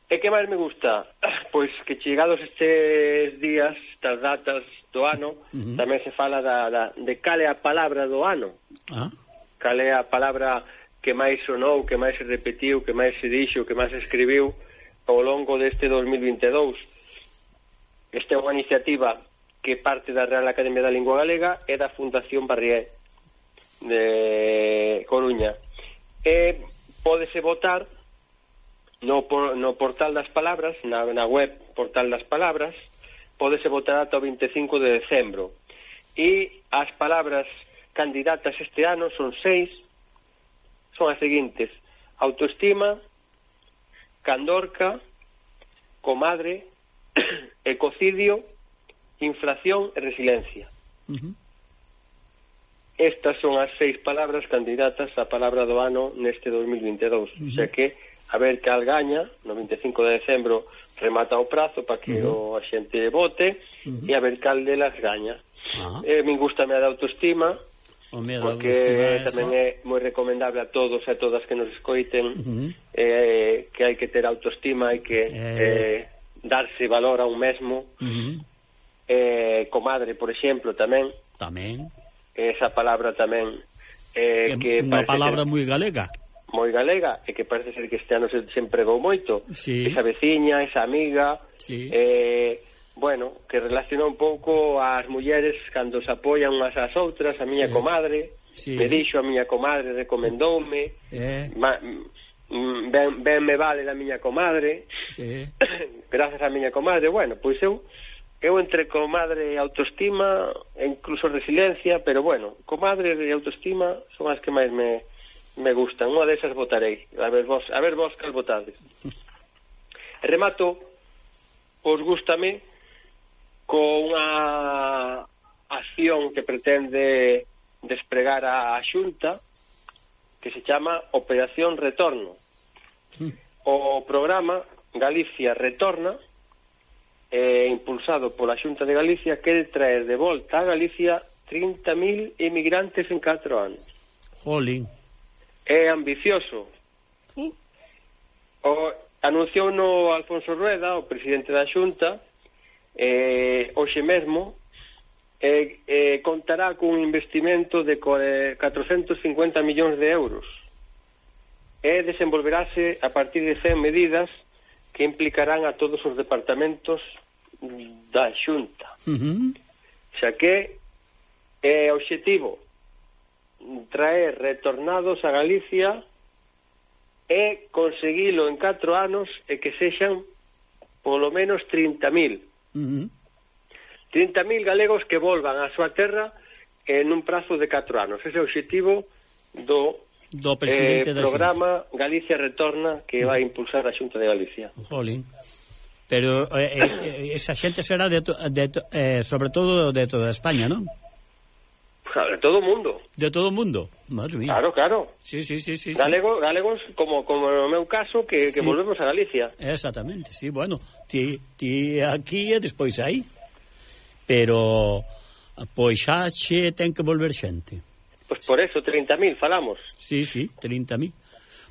E que máis me gusta? Pois que chegados estes días, estas datas do ano, uh -huh. tamén se fala da, da, de cal é a palabra do ano. Ah. Cal é a palabra que máis sonou, que máis se repetiu, que máis se dixo, que máis se escribiu ao longo deste 2022. Esta é unha iniciativa que parte da Real Academia da Lingua Galega e da Fundación Barrié de Coruña. E pódese votar no, por, no portal das palabras, na, na web portal das palabras, pódese votar ata o 25 de decembro. E as palabras candidatas este ano son seis, son as seguintes, autoestima, candorca, comadre, ecocidio, inflación e resiliencia. Uh -huh. Estas son as seis palabras candidatas á palabra do ano neste 2022. Uh -huh. Que a ver cal gaña, no 25 de decembro remata o prazo para que uh -huh. o a xente vote uh -huh. e a ver cal delas gaña. Uh -huh. Eh, me gusta a da autoestima, O medo porque tamén é moi recomendable a todos e a todas que nos escoiten uh -huh. eh, que hai que ter autoestima e que eh... Eh, darse valor a un mesmo uh -huh. eh, comadre, por exemplo, tamén tamén esa palabra tamén eh, que, que unha palabra ser... moi galega moi galega e que parece ser que este ano se, se empregou moito sí. esa veciña, esa amiga sí. eh, bueno, que relaciona un pouco as mulleres cando se apoian unhas ás outras a miña sí. comadre sí. me dixo a miña comadre, recomendoume eh. ma, mm, ben, ben me vale da miña comadre sí. gracias a miña comadre bueno, pois eu eu entre comadre e autoestima, e incluso resiliencia, pero bueno, comadre e autoestima son as que máis me, me gustan. Unha desas votarei. A ver vos, a ver vos cal votades. Remato, os gustame co unha acción que pretende despregar a Xunta que se chama Operación Retorno. Mm. O programa Galicia Retorna eh, impulsado pola Xunta de Galicia quere traer de volta a Galicia 30.000 emigrantes en 4 anos. Jolín. É ambicioso. Uh. O, anunciou no Alfonso Rueda, o presidente da Xunta, eh, hoxe mesmo, eh, eh, contará cun investimento de 450 millóns de euros e desenvolverase a partir de 100 medidas que implicarán a todos os departamentos da Xunta. Uh -huh. Xa que é obxectivo traer retornados a Galicia e conseguilo en 4 anos e que sexan polo menos 30.000. Uh -huh. 30.000 galegos que volvan á súa terra en un prazo de 4 anos. Ese é o obxectivo do do presidente eh, da programa. Galicia Retorna que vai impulsar a Xunta de Galicia. Jolín. Pero eh, eh, eh, esa xente será de, to, de to, eh, sobre todo de toda España, non? De todo o mundo. De todo o mundo. Madre mía. Claro, claro. Sí, sí, sí, sí. Galego, galegos como como no meu caso que, sí. que volvemos a Galicia. Exactamente. Sí, bueno, ti, ti aquí e despois aí. Pero pois xa che ten que volver xente. Pois pues por eso, 30.000 falamos. Sí, sí, 30.000.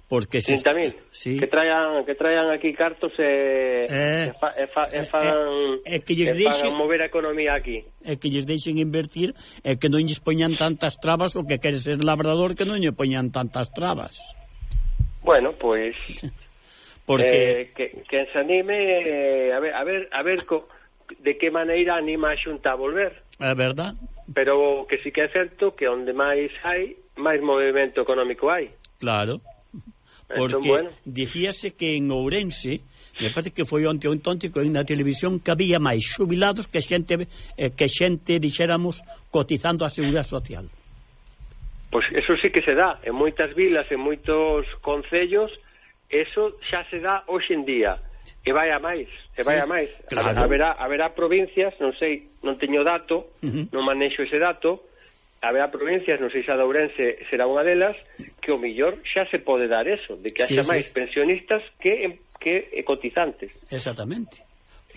Porque 30.000. Sí. Que traian que traian aquí cartos e eh, eh e, fa, e, fa, e fagan eh, eh, que lles deixen mover a economía aquí. E que lles deixen invertir e que non lles poñan tantas trabas o que quere ser labrador que non lle poñan tantas trabas. Bueno, pois pues, porque eh, que, que se anime eh, a ver a ver a ver co, de que maneira anima a xunta a volver. É verdad. Pero que sí que é certo que onde máis hai, máis movimento económico hai. Claro. Entón, Porque bueno. dicíase que en Ourense, me parece que foi onte ou entonte que na televisión que había máis xubilados que xente eh, que xente dixéramos cotizando a Seguridade Social. Pois eso sí que se dá en moitas vilas, en moitos concellos, eso xa se dá hoxe en día E vai a máis, e vai sí, a máis. Claro. Haberá, haberá provincias, non sei, non teño dato, uh -huh. non manexo ese dato, haberá provincias, non sei se a de Ourense será unha delas, que o millor xa se pode dar eso, de que haxa sí, sí. máis pensionistas que que cotizantes. Exactamente.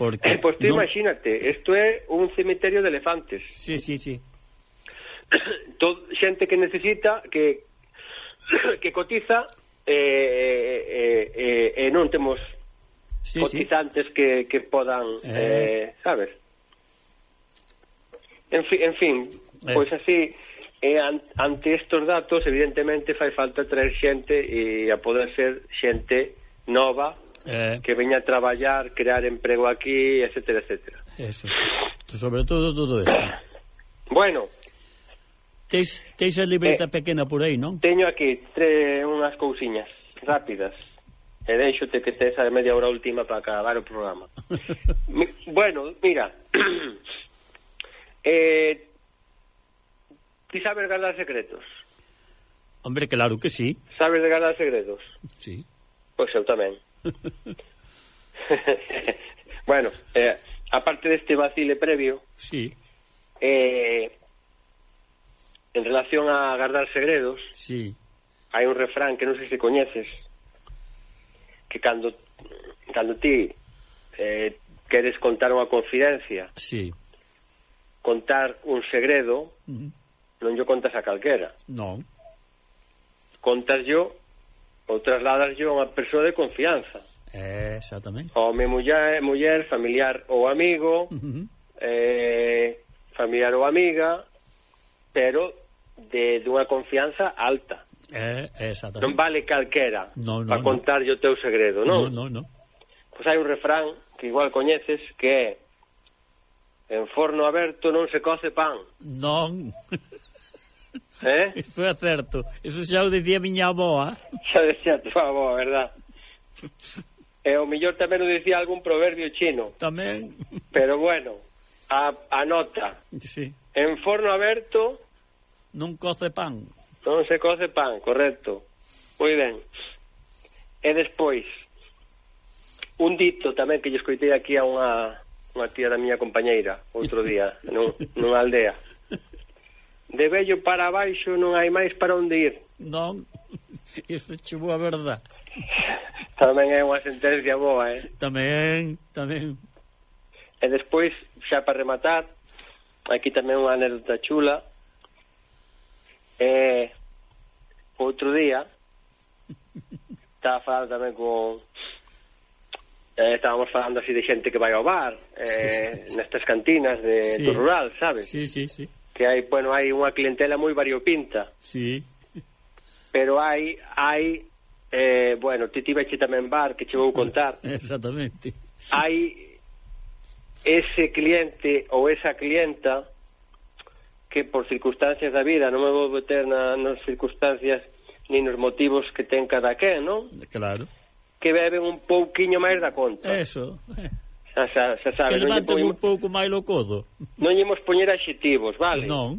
Porque eh, pois pues tú no... imagínate, isto é un cemiterio de elefantes. Sí, sí, sí. Todo, xente que necesita, que que cotiza, e eh, eh, eh, eh, eh non temos sí, cotizantes sí. que, que podan, eh... eh sabes? En, fi, en fin, eh. pois así, eh, an, ante estos datos, evidentemente, fai falta traer xente e a poder ser xente nova eh. que veña a traballar, crear emprego aquí, etcétera, etcétera. Eso, sobre todo, todo eso. Bueno, Teis, teis a libreta eh, pequena por aí, non? Teño aquí tre, unhas cousiñas rápidas e deixote que te esa media hora última para acabar o programa. Mi, bueno, mira, eh, ti sabes guardar secretos? Hombre, claro que sí. Sabes de guardar secretos? Sí. Pois eu tamén. bueno, eh, aparte deste vacile previo, sí. eh, en relación a guardar segredos, sí. hai un refrán que non sei se coñeces, que cando cando ti eh, queres contar unha confidencia sí. contar un segredo uh -huh. non yo contas a calquera non contas yo ou trasladas yo a unha persoa de confianza eh, exactamente home, muller, muller, familiar ou amigo uh -huh. eh, familiar ou amiga pero de dunha confianza alta Eh, exactamente. Non vale calquera no, no, para contarlle no. o teu segredo, non? Non, non, non. Pois hai un refrán que igual coñeces que é En forno aberto non se coce pan. Non. Eh? Iso é certo. Iso xa o dicía miña aboa. ¿eh? Xa dicía a tua aboa, verdad? E o millor tamén o dicía algún proverbio chino. Tamén. Pero bueno, a, a nota. Sí. En forno aberto... Non coce pan. Non se coce pan, correcto. Moi ben. E despois, un dito tamén que lle escoitei aquí a unha, unha tía da miña compañeira, outro día, nun, nunha aldea. De vello para baixo non hai máis para onde ir. Non, iso chegou a verdad. tamén é unha sentencia boa, eh? Tamén, tamén. E despois, xa para rematar, aquí tamén unha anécdota chula, Eh, outro día, estaba falando tamén con... Eh, estábamos falando así de xente que vai ao bar, eh, sí, sí. nestas cantinas de, sí. do rural, sabes? Sí, sí, sí. Que hai, bueno, hai unha clientela moi variopinta. Sí. Pero hai, hai eh, bueno, ti tiveche tamén bar que che vou contar. Exactamente. Hai ese cliente ou esa clienta que por circunstancias da vida, non me vou meter na, nas circunstancias ni nos motivos que ten cada quen, non? Claro. Que beben un pouquiño máis da conta. Eso. Xa, xa, xa sabes, que levanten poñemos... un pouco máis o codo. Non llemos poñer adxetivos, vale? Non.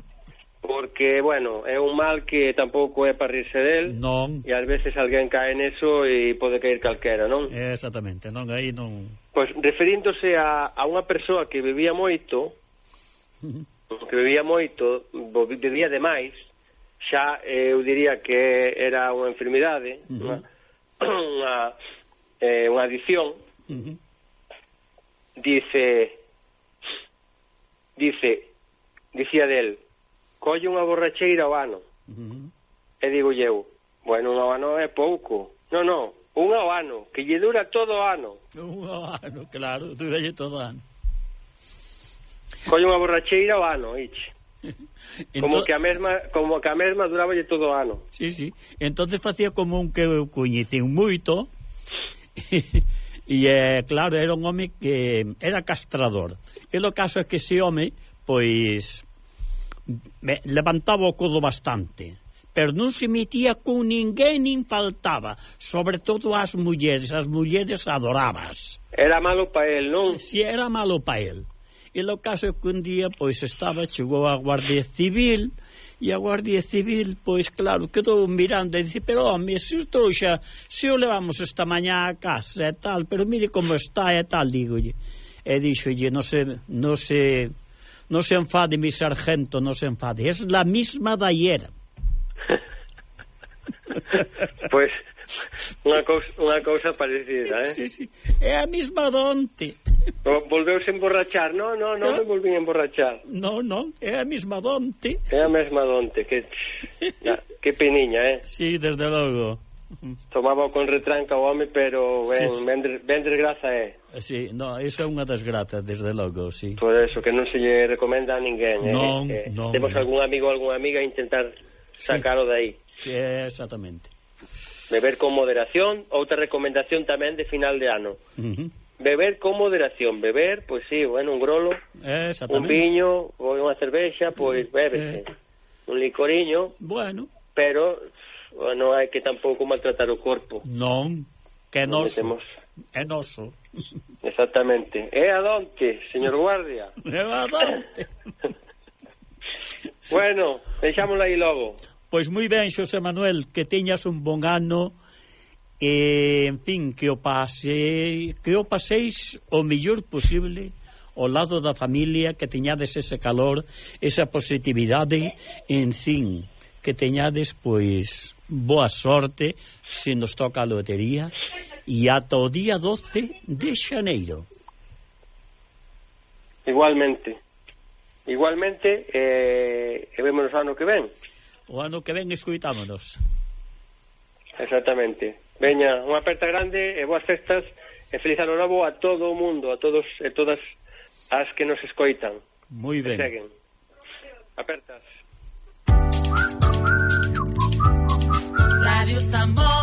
Porque, bueno, é un mal que tampouco é para rirse del. Non. E ás veces alguén cae neso e pode caer calquera, non? Exactamente, non, aí non... Pois, referíndose a, a unha persoa que bebía moito, que bebía moito, bebía demais, xa eh, eu diría que era unha enfermidade, uh -huh. unha, eh, unha adición, uh -huh. dice, dice, dicía del, colle unha borracheira ao ano, uh -huh. e digo eu, bueno, un ano é pouco, non, non, un ao ano, que lle dura todo o ano. Un ao ano, claro, duralle todo o ano. Colle unha borracheira o ano, iche. Como Ento... que a mesma como que a mesma duraballe todo o ano. Sí, sí. Entonces facía como un que eu coñecín moito. E eh, claro, era un home que era castrador. E o caso é que ese home, pois, me levantaba o codo bastante, pero non se metía con ninguén nin faltaba, sobre todo as mulleres, as mulleres adorabas. Era malo para el, non? Si, era malo para el. E o caso é que un día, pois, estaba, chegou a Guardia Civil, e a Guardia Civil, pois, claro, quedou mirando e dice, pero, home, se o trouxa, se o levamos esta mañá a casa e tal, pero mire como está e tal, digolle. E dixolle, non se, non se, non se enfade, mi sargento, non se enfade, es la misma da ayer. pues Unha cousa, unha cousa parecida, eh? Sí, sí. É a mesma donte. Volveuse emborrachar, non, non, non no? me volvín emborrachar. Non, non, é a mesma donte. É a mesma donte, que, que peniña, eh? Sí, desde logo. Tomaba con retranca o home, pero ben, sí. ben, ben desgraza é. Eh. Sí, no, iso é unha desgraza, desde logo, sí. Por eso, que non se lle recomenda a ninguén, eh? non, eh? Non, non. Temos algún amigo ou algunha amiga a intentar sacalo sí. de aí. Sí, exactamente. Beber con moderación, outra recomendación tamén de final de ano. Uh -huh. Beber con moderación, beber, pois sí, bueno, un grolo, eh, un viño, ou unha cervexa, pois bébese. Eh. Un licoriño. Bueno. Pero non hai que tampouco maltratar o corpo. Non, que é noso. É noso. Exactamente. É adonte, señor guardia. É adonte. bueno, deixámoslo aí logo. Pois moi ben, Xosé Manuel, que teñas un bon ano e, en fin, que o pase, que o paseis o mellor posible ao lado da familia, que teñades ese calor, esa positividade, en fin, que teñades, pois, boa sorte se nos toca a lotería e ata o día 12 de xaneiro. Igualmente. Igualmente, eh, e vemos ano que ven o ano que ven escoitámonos. Exactamente. Veña, unha aperta grande e boas festas e feliz ano novo a todo o mundo, a todos e todas as que nos escoitan. Moi ben. Seguen. Apertas. Radio Sambor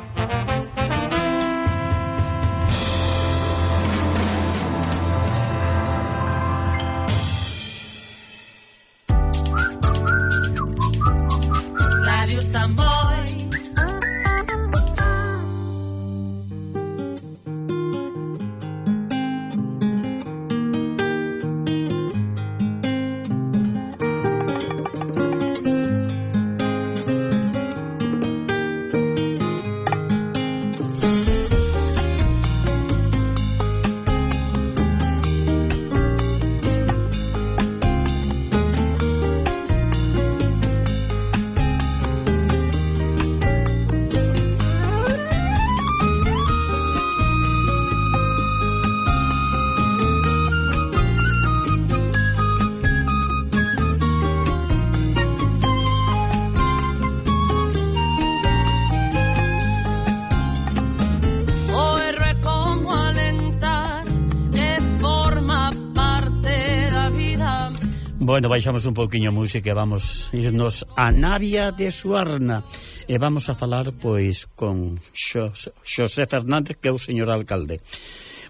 Bueno, baixamos un pouquiño a música e vamos irnos a Navia de Suarna e vamos a falar pois con Xos, Xosé Fernández que é o señor alcalde.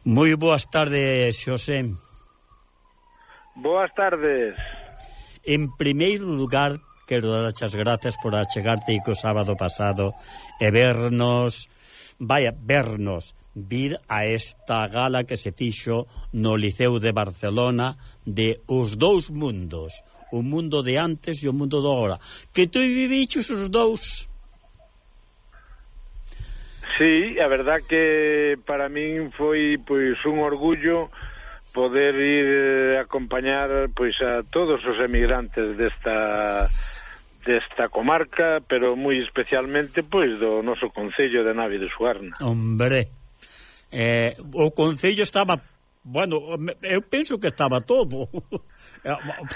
Moi boas tardes, Xosé. Boas tardes. En primeiro lugar, quero dar as gracias por achegarte o sábado pasado e vernos, vaya, vernos, vir a esta gala que se fixo no Liceu de Barcelona de os dous mundos, o mundo de antes e o mundo do agora. Que tú viviches os dous... Sí, a verdad que para min foi pois un orgullo poder ir eh, acompañar pois a todos os emigrantes desta desta comarca, pero moi especialmente pois do noso concello de Navi de Suarna. Hombre, Eh, o Concello estaba, bueno, eu penso que estaba todo. Eh,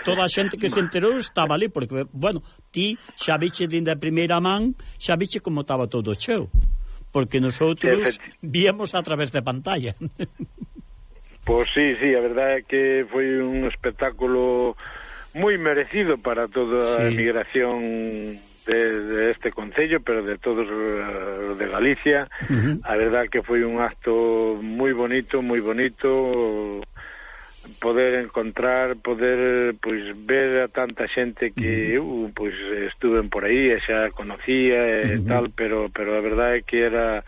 toda a xente que se enterou estaba ali, porque, bueno, ti xa vixe dende a primeira man, xa vixe como estaba todo cheo. Porque nosotros víamos a través de pantalla. Pois sí, sí, a verdade é que foi un espectáculo moi merecido para toda sí. a migración de, de este Concello, pero de todos eh, de Galicia. Uh -huh. A verdad que foi un acto moi bonito, moi bonito poder encontrar, poder pois ver a tanta xente que eu uh, pois estuven por aí, e eh, xa conocía eh, e uh -huh. tal, pero pero a verdade é que era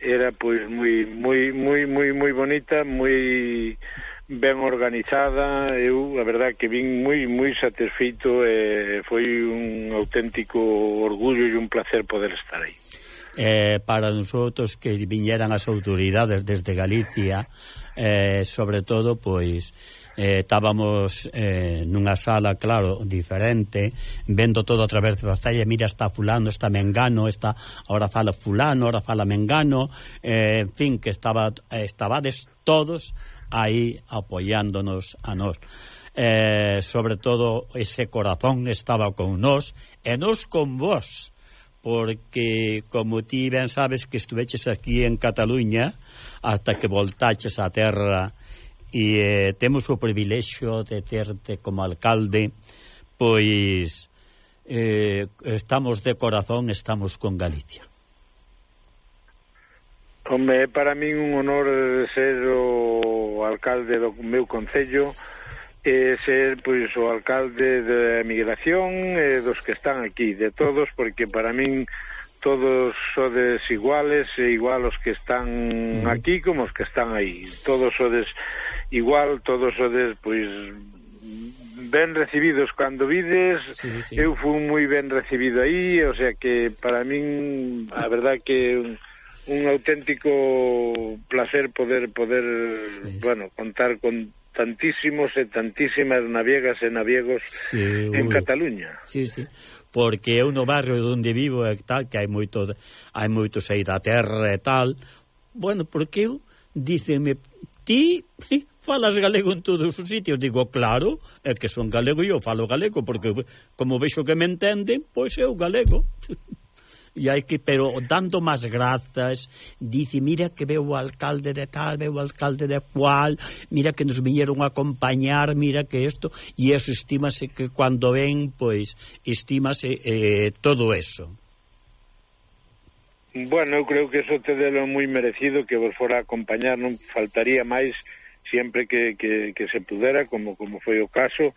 era pois moi moi moi moi moi bonita, moi ben organizada, eu a verdad que vin moi moi satisfeito e eh, foi un auténtico orgullo e un placer poder estar aí. Eh, para nosotros que viñeran as autoridades desde Galicia, eh, sobre todo pois eh, estábamos eh, nunha sala, claro, diferente, vendo todo a través de pantalla, mira, está fulano, está mengano, está, ahora fala fulano, ahora fala mengano, eh, en fin, que estaba, estabades todos aí apoiándonos a nós. Eh, sobre todo, ese corazón estaba con nós e nós con vós, porque, como ti ben sabes, que estuveches aquí en Cataluña hasta que voltaches a terra e eh, temos o privilexio de terte como alcalde, pois eh, estamos de corazón, estamos con Galicia. Home, para min un honor eh, ser o alcalde do meu concello e ser pois o alcalde de migración e dos que están aquí, de todos, porque para min todos sodes iguales e igual os que están aquí como os que están aí. Todos sodes igual, todos sodes pois ben recibidos cando vides. Sí, sí. Eu fui moi ben recibido aí, o sea que para min a verdad que un auténtico placer poder poder sí. bueno contar con tantísimos e tantísimas naviegas e naviegos sí, en. Cataluña. Sí, sí. Porque eu no barrio onde vivo e tal, que hai moito hai moitos aí da terra e tal. Bueno, porque eu díceme ti falas galego en todos os sitios. Digo, claro, é que son galego e eu falo galego, porque como vexo que me entenden, pois eu galego. E hai que, pero dando máis grazas, dice, mira que veo o alcalde de tal, veo o alcalde de cual, mira que nos viñeron a acompañar, mira que isto e eso estímase que cando ven, pois, estímase eh, todo eso. Bueno, eu creo que eso te delo moi merecido que vos fora a acompañar, non faltaría máis sempre que, que, que se pudera, como, como foi o caso,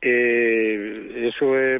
eh, eso é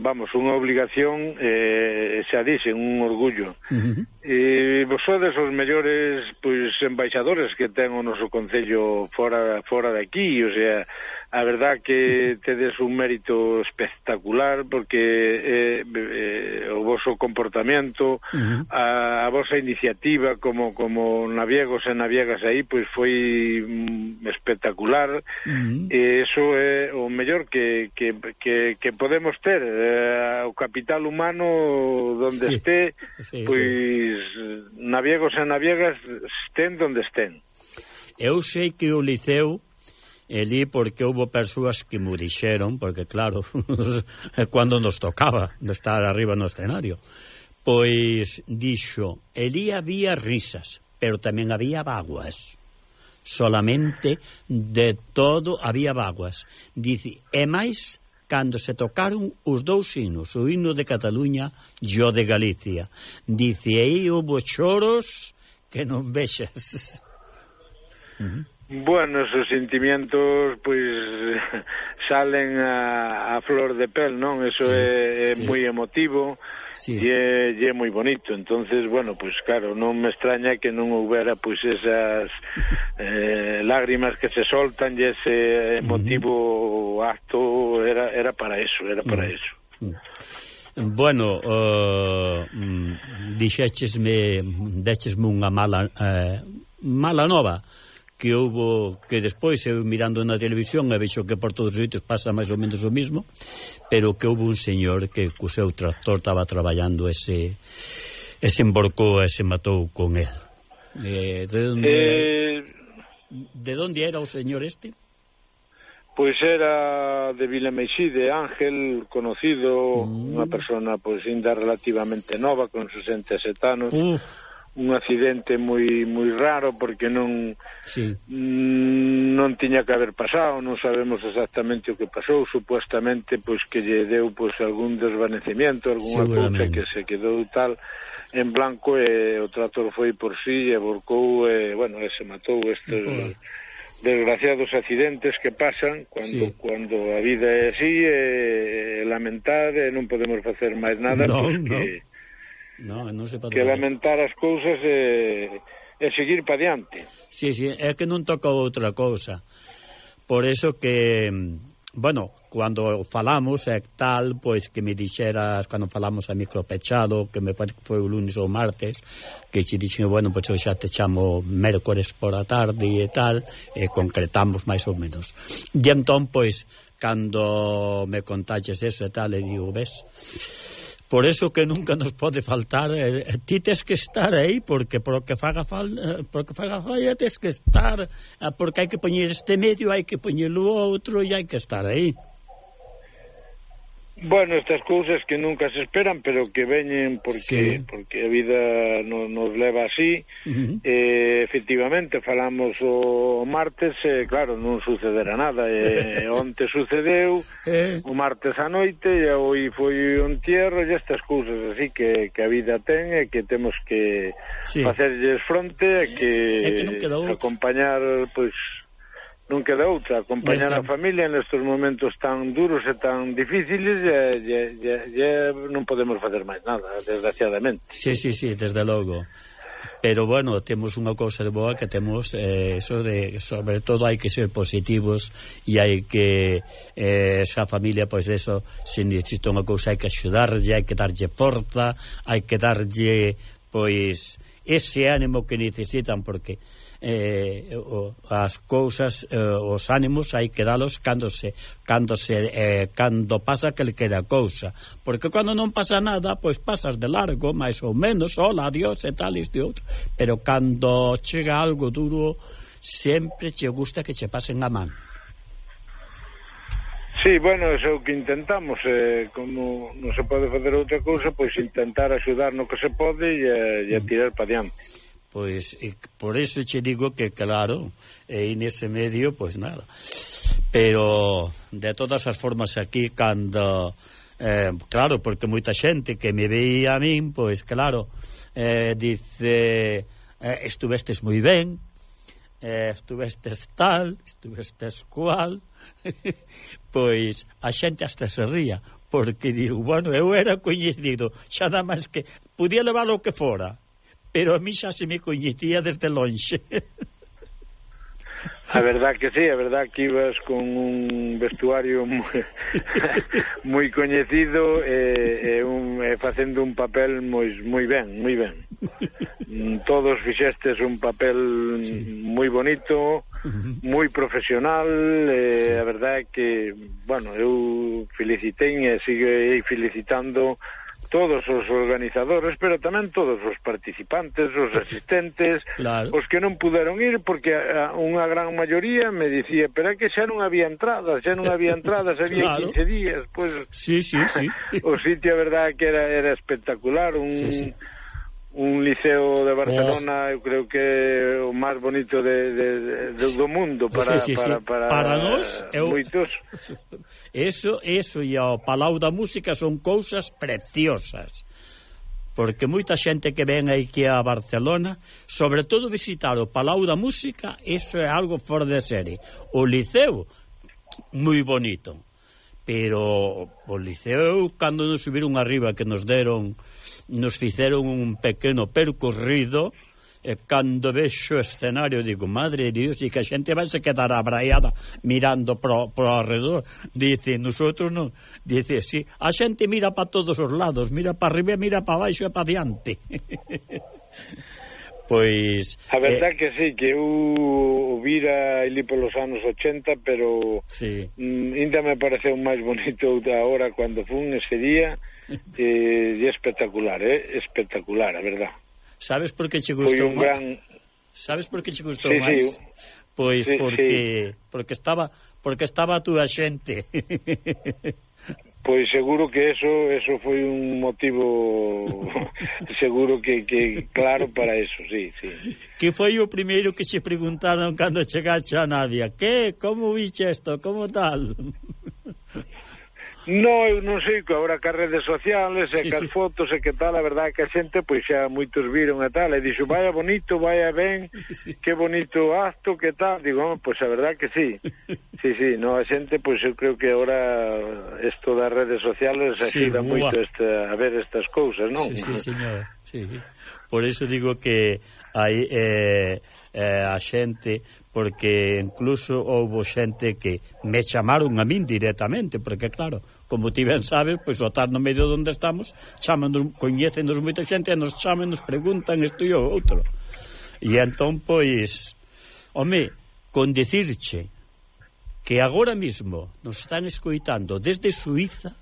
vamos, unha obligación, eh, xa dixen, un orgullo. Uh -huh. E vos sodes os mellores pois, embaixadores que ten o noso Concello fora, fora de aquí, o sea, a verdad que tedes un mérito espectacular porque eh, eh, o voso comportamento, uh -huh. a, a vosa iniciativa como, como naviegos e naviegas aí, pois foi mm, espectacular, uh -huh. e iso é o mellor que, que, que, que podemos ter, Eh, o capital humano donde sí. esté, sí, pois sí. naviegos e naviegas estén donde estén. Eu sei que o liceu Elí porque houve persoas que murixeron, porque claro, cando nos tocaba estar arriba no escenario, pois dixo, elí había risas, pero tamén había vaguas solamente de todo había vaguas. Dice, e máis cando se tocaron os dous himnos, o hino de Cataluña e o de Galicia. Dice, aí houve choros que non vexas. Uh -huh. Bueno, esos sentimientos pois salen a, a flor de pel, non? Eso sí, é, é sí. moi emotivo sí. e é moi bonito entonces bueno, pois pues, claro, non me extraña que non houbera pois pues, esas eh, lágrimas que se soltan e ese emotivo uh -huh. acto era, era para eso era para uh -huh. eso uh -huh. Bueno, eh, mm, uh, dixéchesme, déchesme unha mala, eh, mala nova que houbo que despois eu mirando na televisión e vexo que por todos os sitios pasa máis ou menos o mismo, pero que houve un señor que co seu tractor estaba traballando ese ese emborcou e se matou con el. Eh, de onde eh... De onde era o señor este? Pois era de Vila Meixide, Ángel, conocido, mm. unha persona pois ainda relativamente nova, con 67 anos. Uf un accidente moi moi raro porque non sí. Mm, non tiña que haber pasado, non sabemos exactamente o que pasou, supuestamente pois que lle deu pois algún desvanecimiento, algunha cousa que se quedou tal en blanco e o trator foi por si sí, e borcou e bueno, e se matou este uh -huh. desgraciados accidentes que pasan cando sí. cando a vida é así e, e lamentar e non podemos facer máis nada no, porque no No, non se pode que lamentar as cousas e, e seguir pa diante. Sí, sí, é que non toca outra cousa. Por eso que, bueno, cando falamos é tal, pois que me dixeras, cando falamos a micropechado, que me parece que foi o lunes ou martes, que xe dixen, bueno, pois eu xa te chamo mércores por a tarde e tal, e concretamos máis ou menos. E entón, pois, cando me contaches eso e tal, e digo, ves Por eso que nunca nos pode faltar, eh, eh ti tes que estar aí porque por que faga falta, eh, por que faga falla tes que estar, eh, porque hai que poñer este medio, hai que poñer o outro e hai que estar aí. Bueno, estas cousas que nunca se esperan, pero que veñen porque sí. porque a vida no, nos leva así. Uh -huh. eh, efectivamente, falamos o martes, eh, claro, non sucederá nada. Eh, onte sucedeu, eh. o martes a noite, e hoy foi un tierro, e estas cousas así que, que a vida ten e que temos que sí. facerlles fronte e que, e que acompañar, pois... Pues, non queda outra, acompañar a familia nestes momentos tan duros e tan difíciles e, e, e, e non podemos facer máis nada, desgraciadamente. Sí, sí, sí, desde logo. Pero, bueno, temos unha cousa de boa que temos eh, eso de, sobre todo hai que ser positivos e hai que eh, esa familia, pois eso se necesita unha cousa, hai que axudarlle hai que darlle forza, hai que darlle pois ese ánimo que necesitan porque eh, as cousas eh, os ánimos hai que dalos cando se cando se eh, cando pasa que le queda cousa. Porque cando non pasa nada pois pasas de largo máis ou menos hola adiós e tal isto e outro. Pero cando chega algo duro sempre che gusta que che pasen a man. Sí, bueno, é o que intentamos eh, como non se pode facer outra cousa pois intentar axudar no que se pode e, e mm. tirar para diante Pois e, por eso che digo que claro, e nese medio, pois nada. Pero de todas as formas aquí cando eh, claro, porque moita xente que me veía a min, pois claro, eh, dice eh, estuvestes moi ben, eh, estuvestes tal, estuvestes cual, pois a xente hasta se ría, porque digo, bueno, eu era coñecido, xa nada máis que podía levar o que fora, pero a mí xa se me coñecía desde lonxe. A verdad que sí, a verdad que ibas con un vestuario moi, moi coñecido e, e, un, e facendo un papel moi, moi ben, moi ben. Todos fixestes un papel sí. moi bonito, moi profesional, e sí. a verdad que, bueno, eu felicitei e sigo felicitando todos os organizadores, pero tamén todos os participantes, os asistentes, claro. os que non puderon ir, porque a, a, unha gran maioría me dicía, pero é que xa non había entradas, xa non había entradas, había claro. 15 días, pois... Pues, sí, sí, sí. o sitio, a verdade, que era, era espectacular, un... Sí, sí un liceo de Barcelona, eu creo que o máis bonito de, de, de, do mundo para sí, sí, sí. para para, para nós eu... moitos. Eso, eso e o Palau da Música son cousas preciosas. Porque moita xente que ven aquí a Barcelona, sobre todo visitar o Palau da Música, eso é algo fora de serie. O liceo moi bonito pero o Liceo cando nos subiron arriba que nos deron nos fizeron un pequeno percorrido e cando vexo o escenario digo, madre de Dios, e que a xente vai se quedar abraiada mirando pro, pro alrededor, dice, nosotros non dice, si, sí. a xente mira para todos os lados mira para arriba, mira para baixo e para diante Pois... A verdad eh... que sí, que eu vira ali pelos anos 80, pero sí. Mm, ainda me pareceu máis bonito da hora cando fun ese día, eh, e espectacular, eh? espectacular, a verdad. Sabes por que che gustou máis? Gran... Sabes por que che gustou sí, máis? Sí. Pois sí, porque sí. porque estaba porque estaba a túa xente. Pois seguro que eso eso foi un motivo seguro que, que claro para eso, sí, sí. Que foi o primeiro que se preguntaron cando chegache a Nadia? Que? Como viche isto? Como tal? No, eu non sei que agora que as redes sociales e sí, que as sí. fotos e que tal, a verdade que a xente pois xa moitos viron e tal, e dixo, vaya bonito, vaya ben, sí. que bonito acto, que tal, digo, oh, pois a verdade que sí. Sí, sí, no, a xente pois eu creo que agora isto das redes sociales sí, axuda moito esta, a ver estas cousas, non? Sí, sí, señora. Sí. Por iso digo que hai eh, eh, a xente porque incluso houve xente que me chamaron a min directamente, porque claro, como ti ben sabes, pois o estar no medio onde estamos, chamannos, coñécenos moita xente e nos chaman, nos preguntan isto e outro. E entón, pois, home, con dicirche que agora mismo nos están escoitando desde Suiza,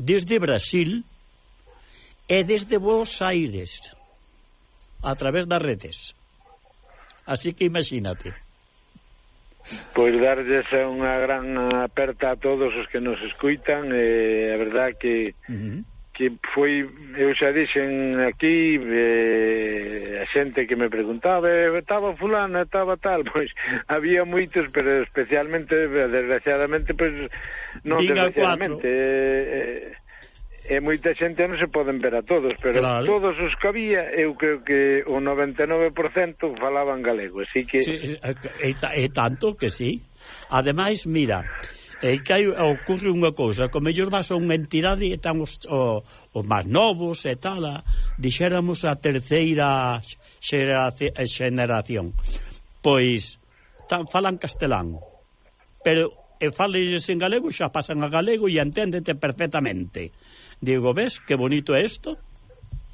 desde Brasil e desde Buenos Aires, a través das redes. Así que imagínate. Pois darlles unha gran aperta a todos os que nos escuitan, eh, a verdad que uh -huh. que foi, eu xa dixen aquí eh, a xente que me preguntaba, eh, estaba fulana, estaba tal, pois había moitos, pero especialmente desgraciadamente, pois non Diga desgraciadamente, eh, eh e moita xente non se poden ver a todos, pero claro. todos os que había, eu creo que o 99% falaban galego, así que... Sí, e, e tanto que sí. Ademais, mira, e que hai, ocurre unha cousa, que mellor vas a unha entidade e están os, o, os máis novos e tal, a, dixéramos a terceira xeración. Pois, tan, falan castelán, pero e fales en galego, xa pasan a galego e enténdete perfectamente. Digo, ves, que bonito é isto?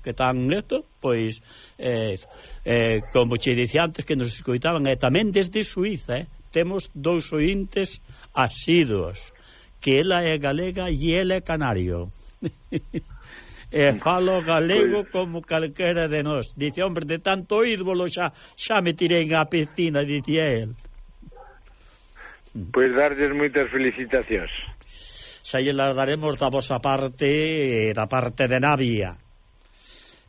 que tan neto, pois eh, eh, como che dicía antes que nos escoitaban, e eh, tamén desde Suiza eh, temos dous ointes asidos que ela é galega e ela é canario. E falo galego pois. como calquera de nós. Dice, hombre, de tanto írbolo xa xa me tirei a piscina, dicía el. Pois pues darlles moitas felicitacións xa lle daremos da vosa parte, eh, da parte de Navia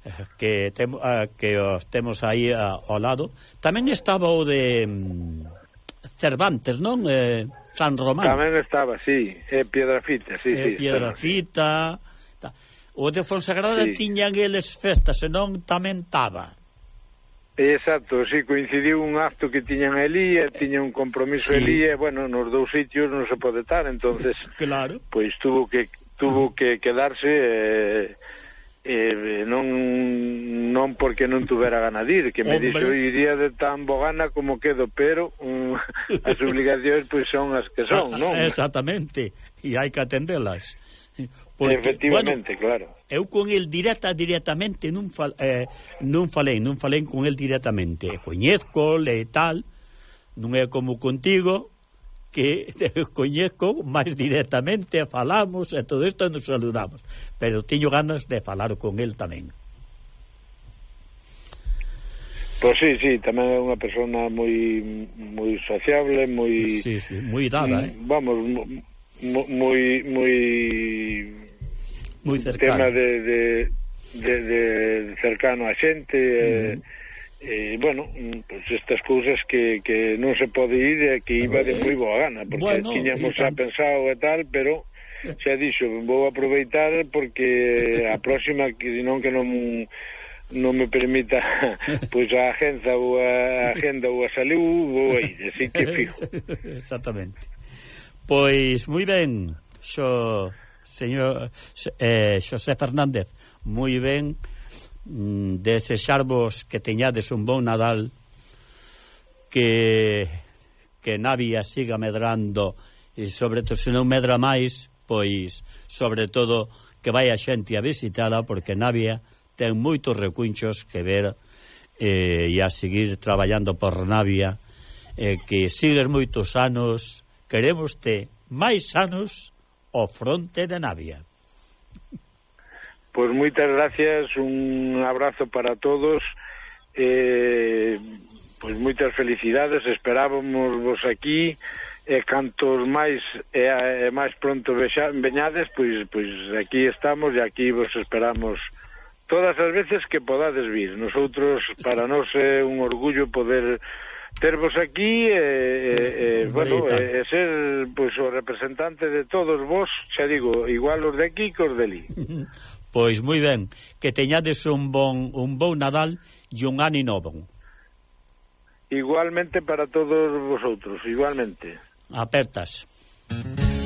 eh, que tem, eh, que os temos aí ao lado. Tamén estaba o de mm, Cervantes, non? Eh, San Román. Tamén estaba, sí, eh, Piedrafita, sí, eh, sí. Piedrafita. Sí. O de Fonsagrada sí. tiñan eles festas, senón tamén estaba. Exacto, sí, coincidiu un acto que tiñan Elí, e tiña un compromiso sí. Elí, e bueno, nos dous sitios non se pode estar, entonces Claro. Pois tuvo que tuvo que quedarse eh, eh, non non porque non tuvera gana de ir, que me dixo iría de tan bo gana como quedo, pero um, as obligacións pois son as que son, non? Exactamente, e hai que atendelas. Porque, Efectivamente, bueno, claro. Eu con el directa directamente non, fal, eh, non falei, non falei con el directamente. Coñezco, le tal, non é como contigo que coñezco máis directamente, falamos e todo isto nos saludamos, pero teño ganas de falar con el tamén. Pois pues sí, sí, tamén é unha persona moi moi sociable, moi Sí, sí, moi dada, mm, eh. Vamos, moi moi moi cercano. tema de, de, de, de cercano a xente eh, uh -huh. Eh, e, e bueno, mm, pues estas cousas que, que non se pode ir e que iba de moi boa gana porque bueno, tiñamos tan... a pensado e tal, pero xa dixo, vou aproveitar porque a próxima que non que non non me permita pois a agenda ou a agenda ou a salud vou a ir, así que fijo. Exactamente. Pois moi ben, xo señor eh, Xosé Fernández, moi ben mm, desexarvos que teñades un bon Nadal que que Navia siga medrando e sobre todo se non medra máis, pois sobre todo que vai a xente a visitala porque Navia ten moitos recunchos que ver eh, e a seguir traballando por Navia eh, que sigues moitos anos queremos te máis anos ao fronte de Navia. Pois moitas gracias, un abrazo para todos. Eh, pois moitas felicidades, esperábamos vos aquí e cantos máis e, e máis pronto vexa, veñades, pois pois aquí estamos e aquí vos esperamos todas as veces que podades vir. Nosotros para nós é un orgullo poder tervos aquí e, e, e bueno, e, e eh, eh, ser pois, o representante de todos vos, xa digo, igual os de aquí que os de ali. pois moi ben, que teñades un bon un bon Nadal e un ano novo. Igualmente para todos vosotros, igualmente. Apertas. Mm.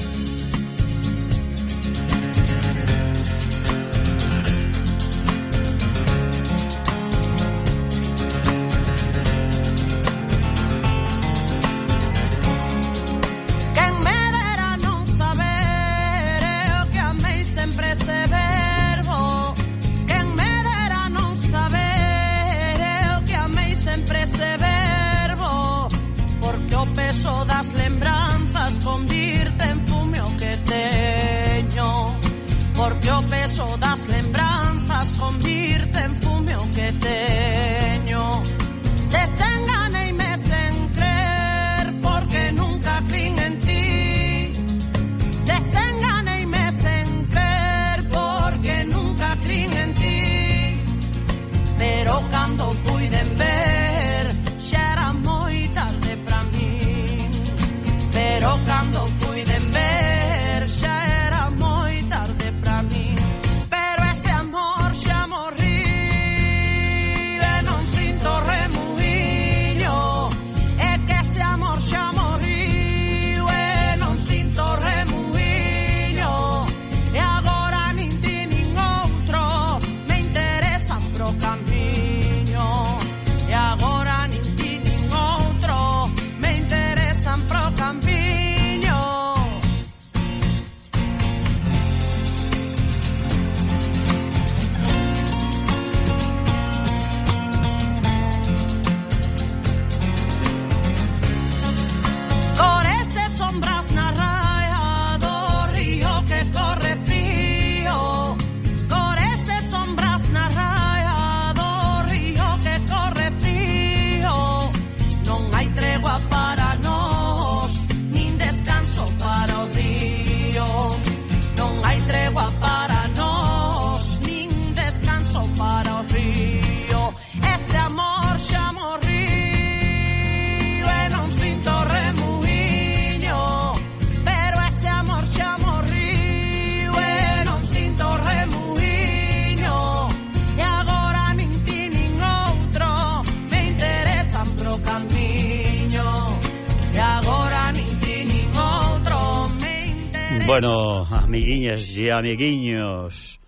amiguiñas e amiguiños,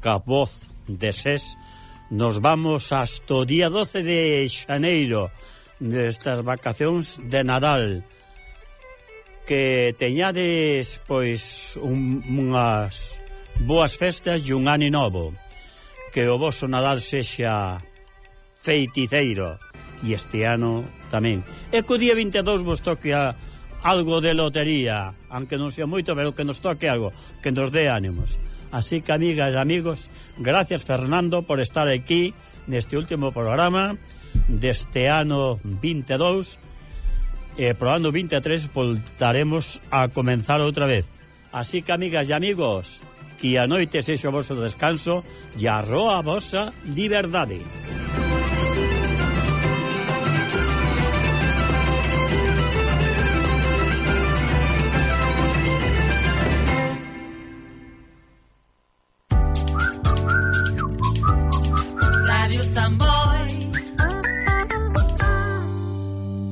ca voz de SES, nos vamos hasta o día 12 de xaneiro destas vacacións de Nadal. Que teñades, pois, un, unhas boas festas e un ano novo. Que o vosso Nadal sexa feiticeiro. E este ano tamén. E que o día 22 vos toque a algo de lotería, aunque non sea moito, pero que nos toque algo, que nos dé ánimos. Así que, amigas e amigos, gracias, Fernando, por estar aquí neste último programa deste ano 22 e pro ano 23 voltaremos a comenzar outra vez. Así que, amigas e amigos, que a noite sexa o vosso descanso e a roa vosa liberdade.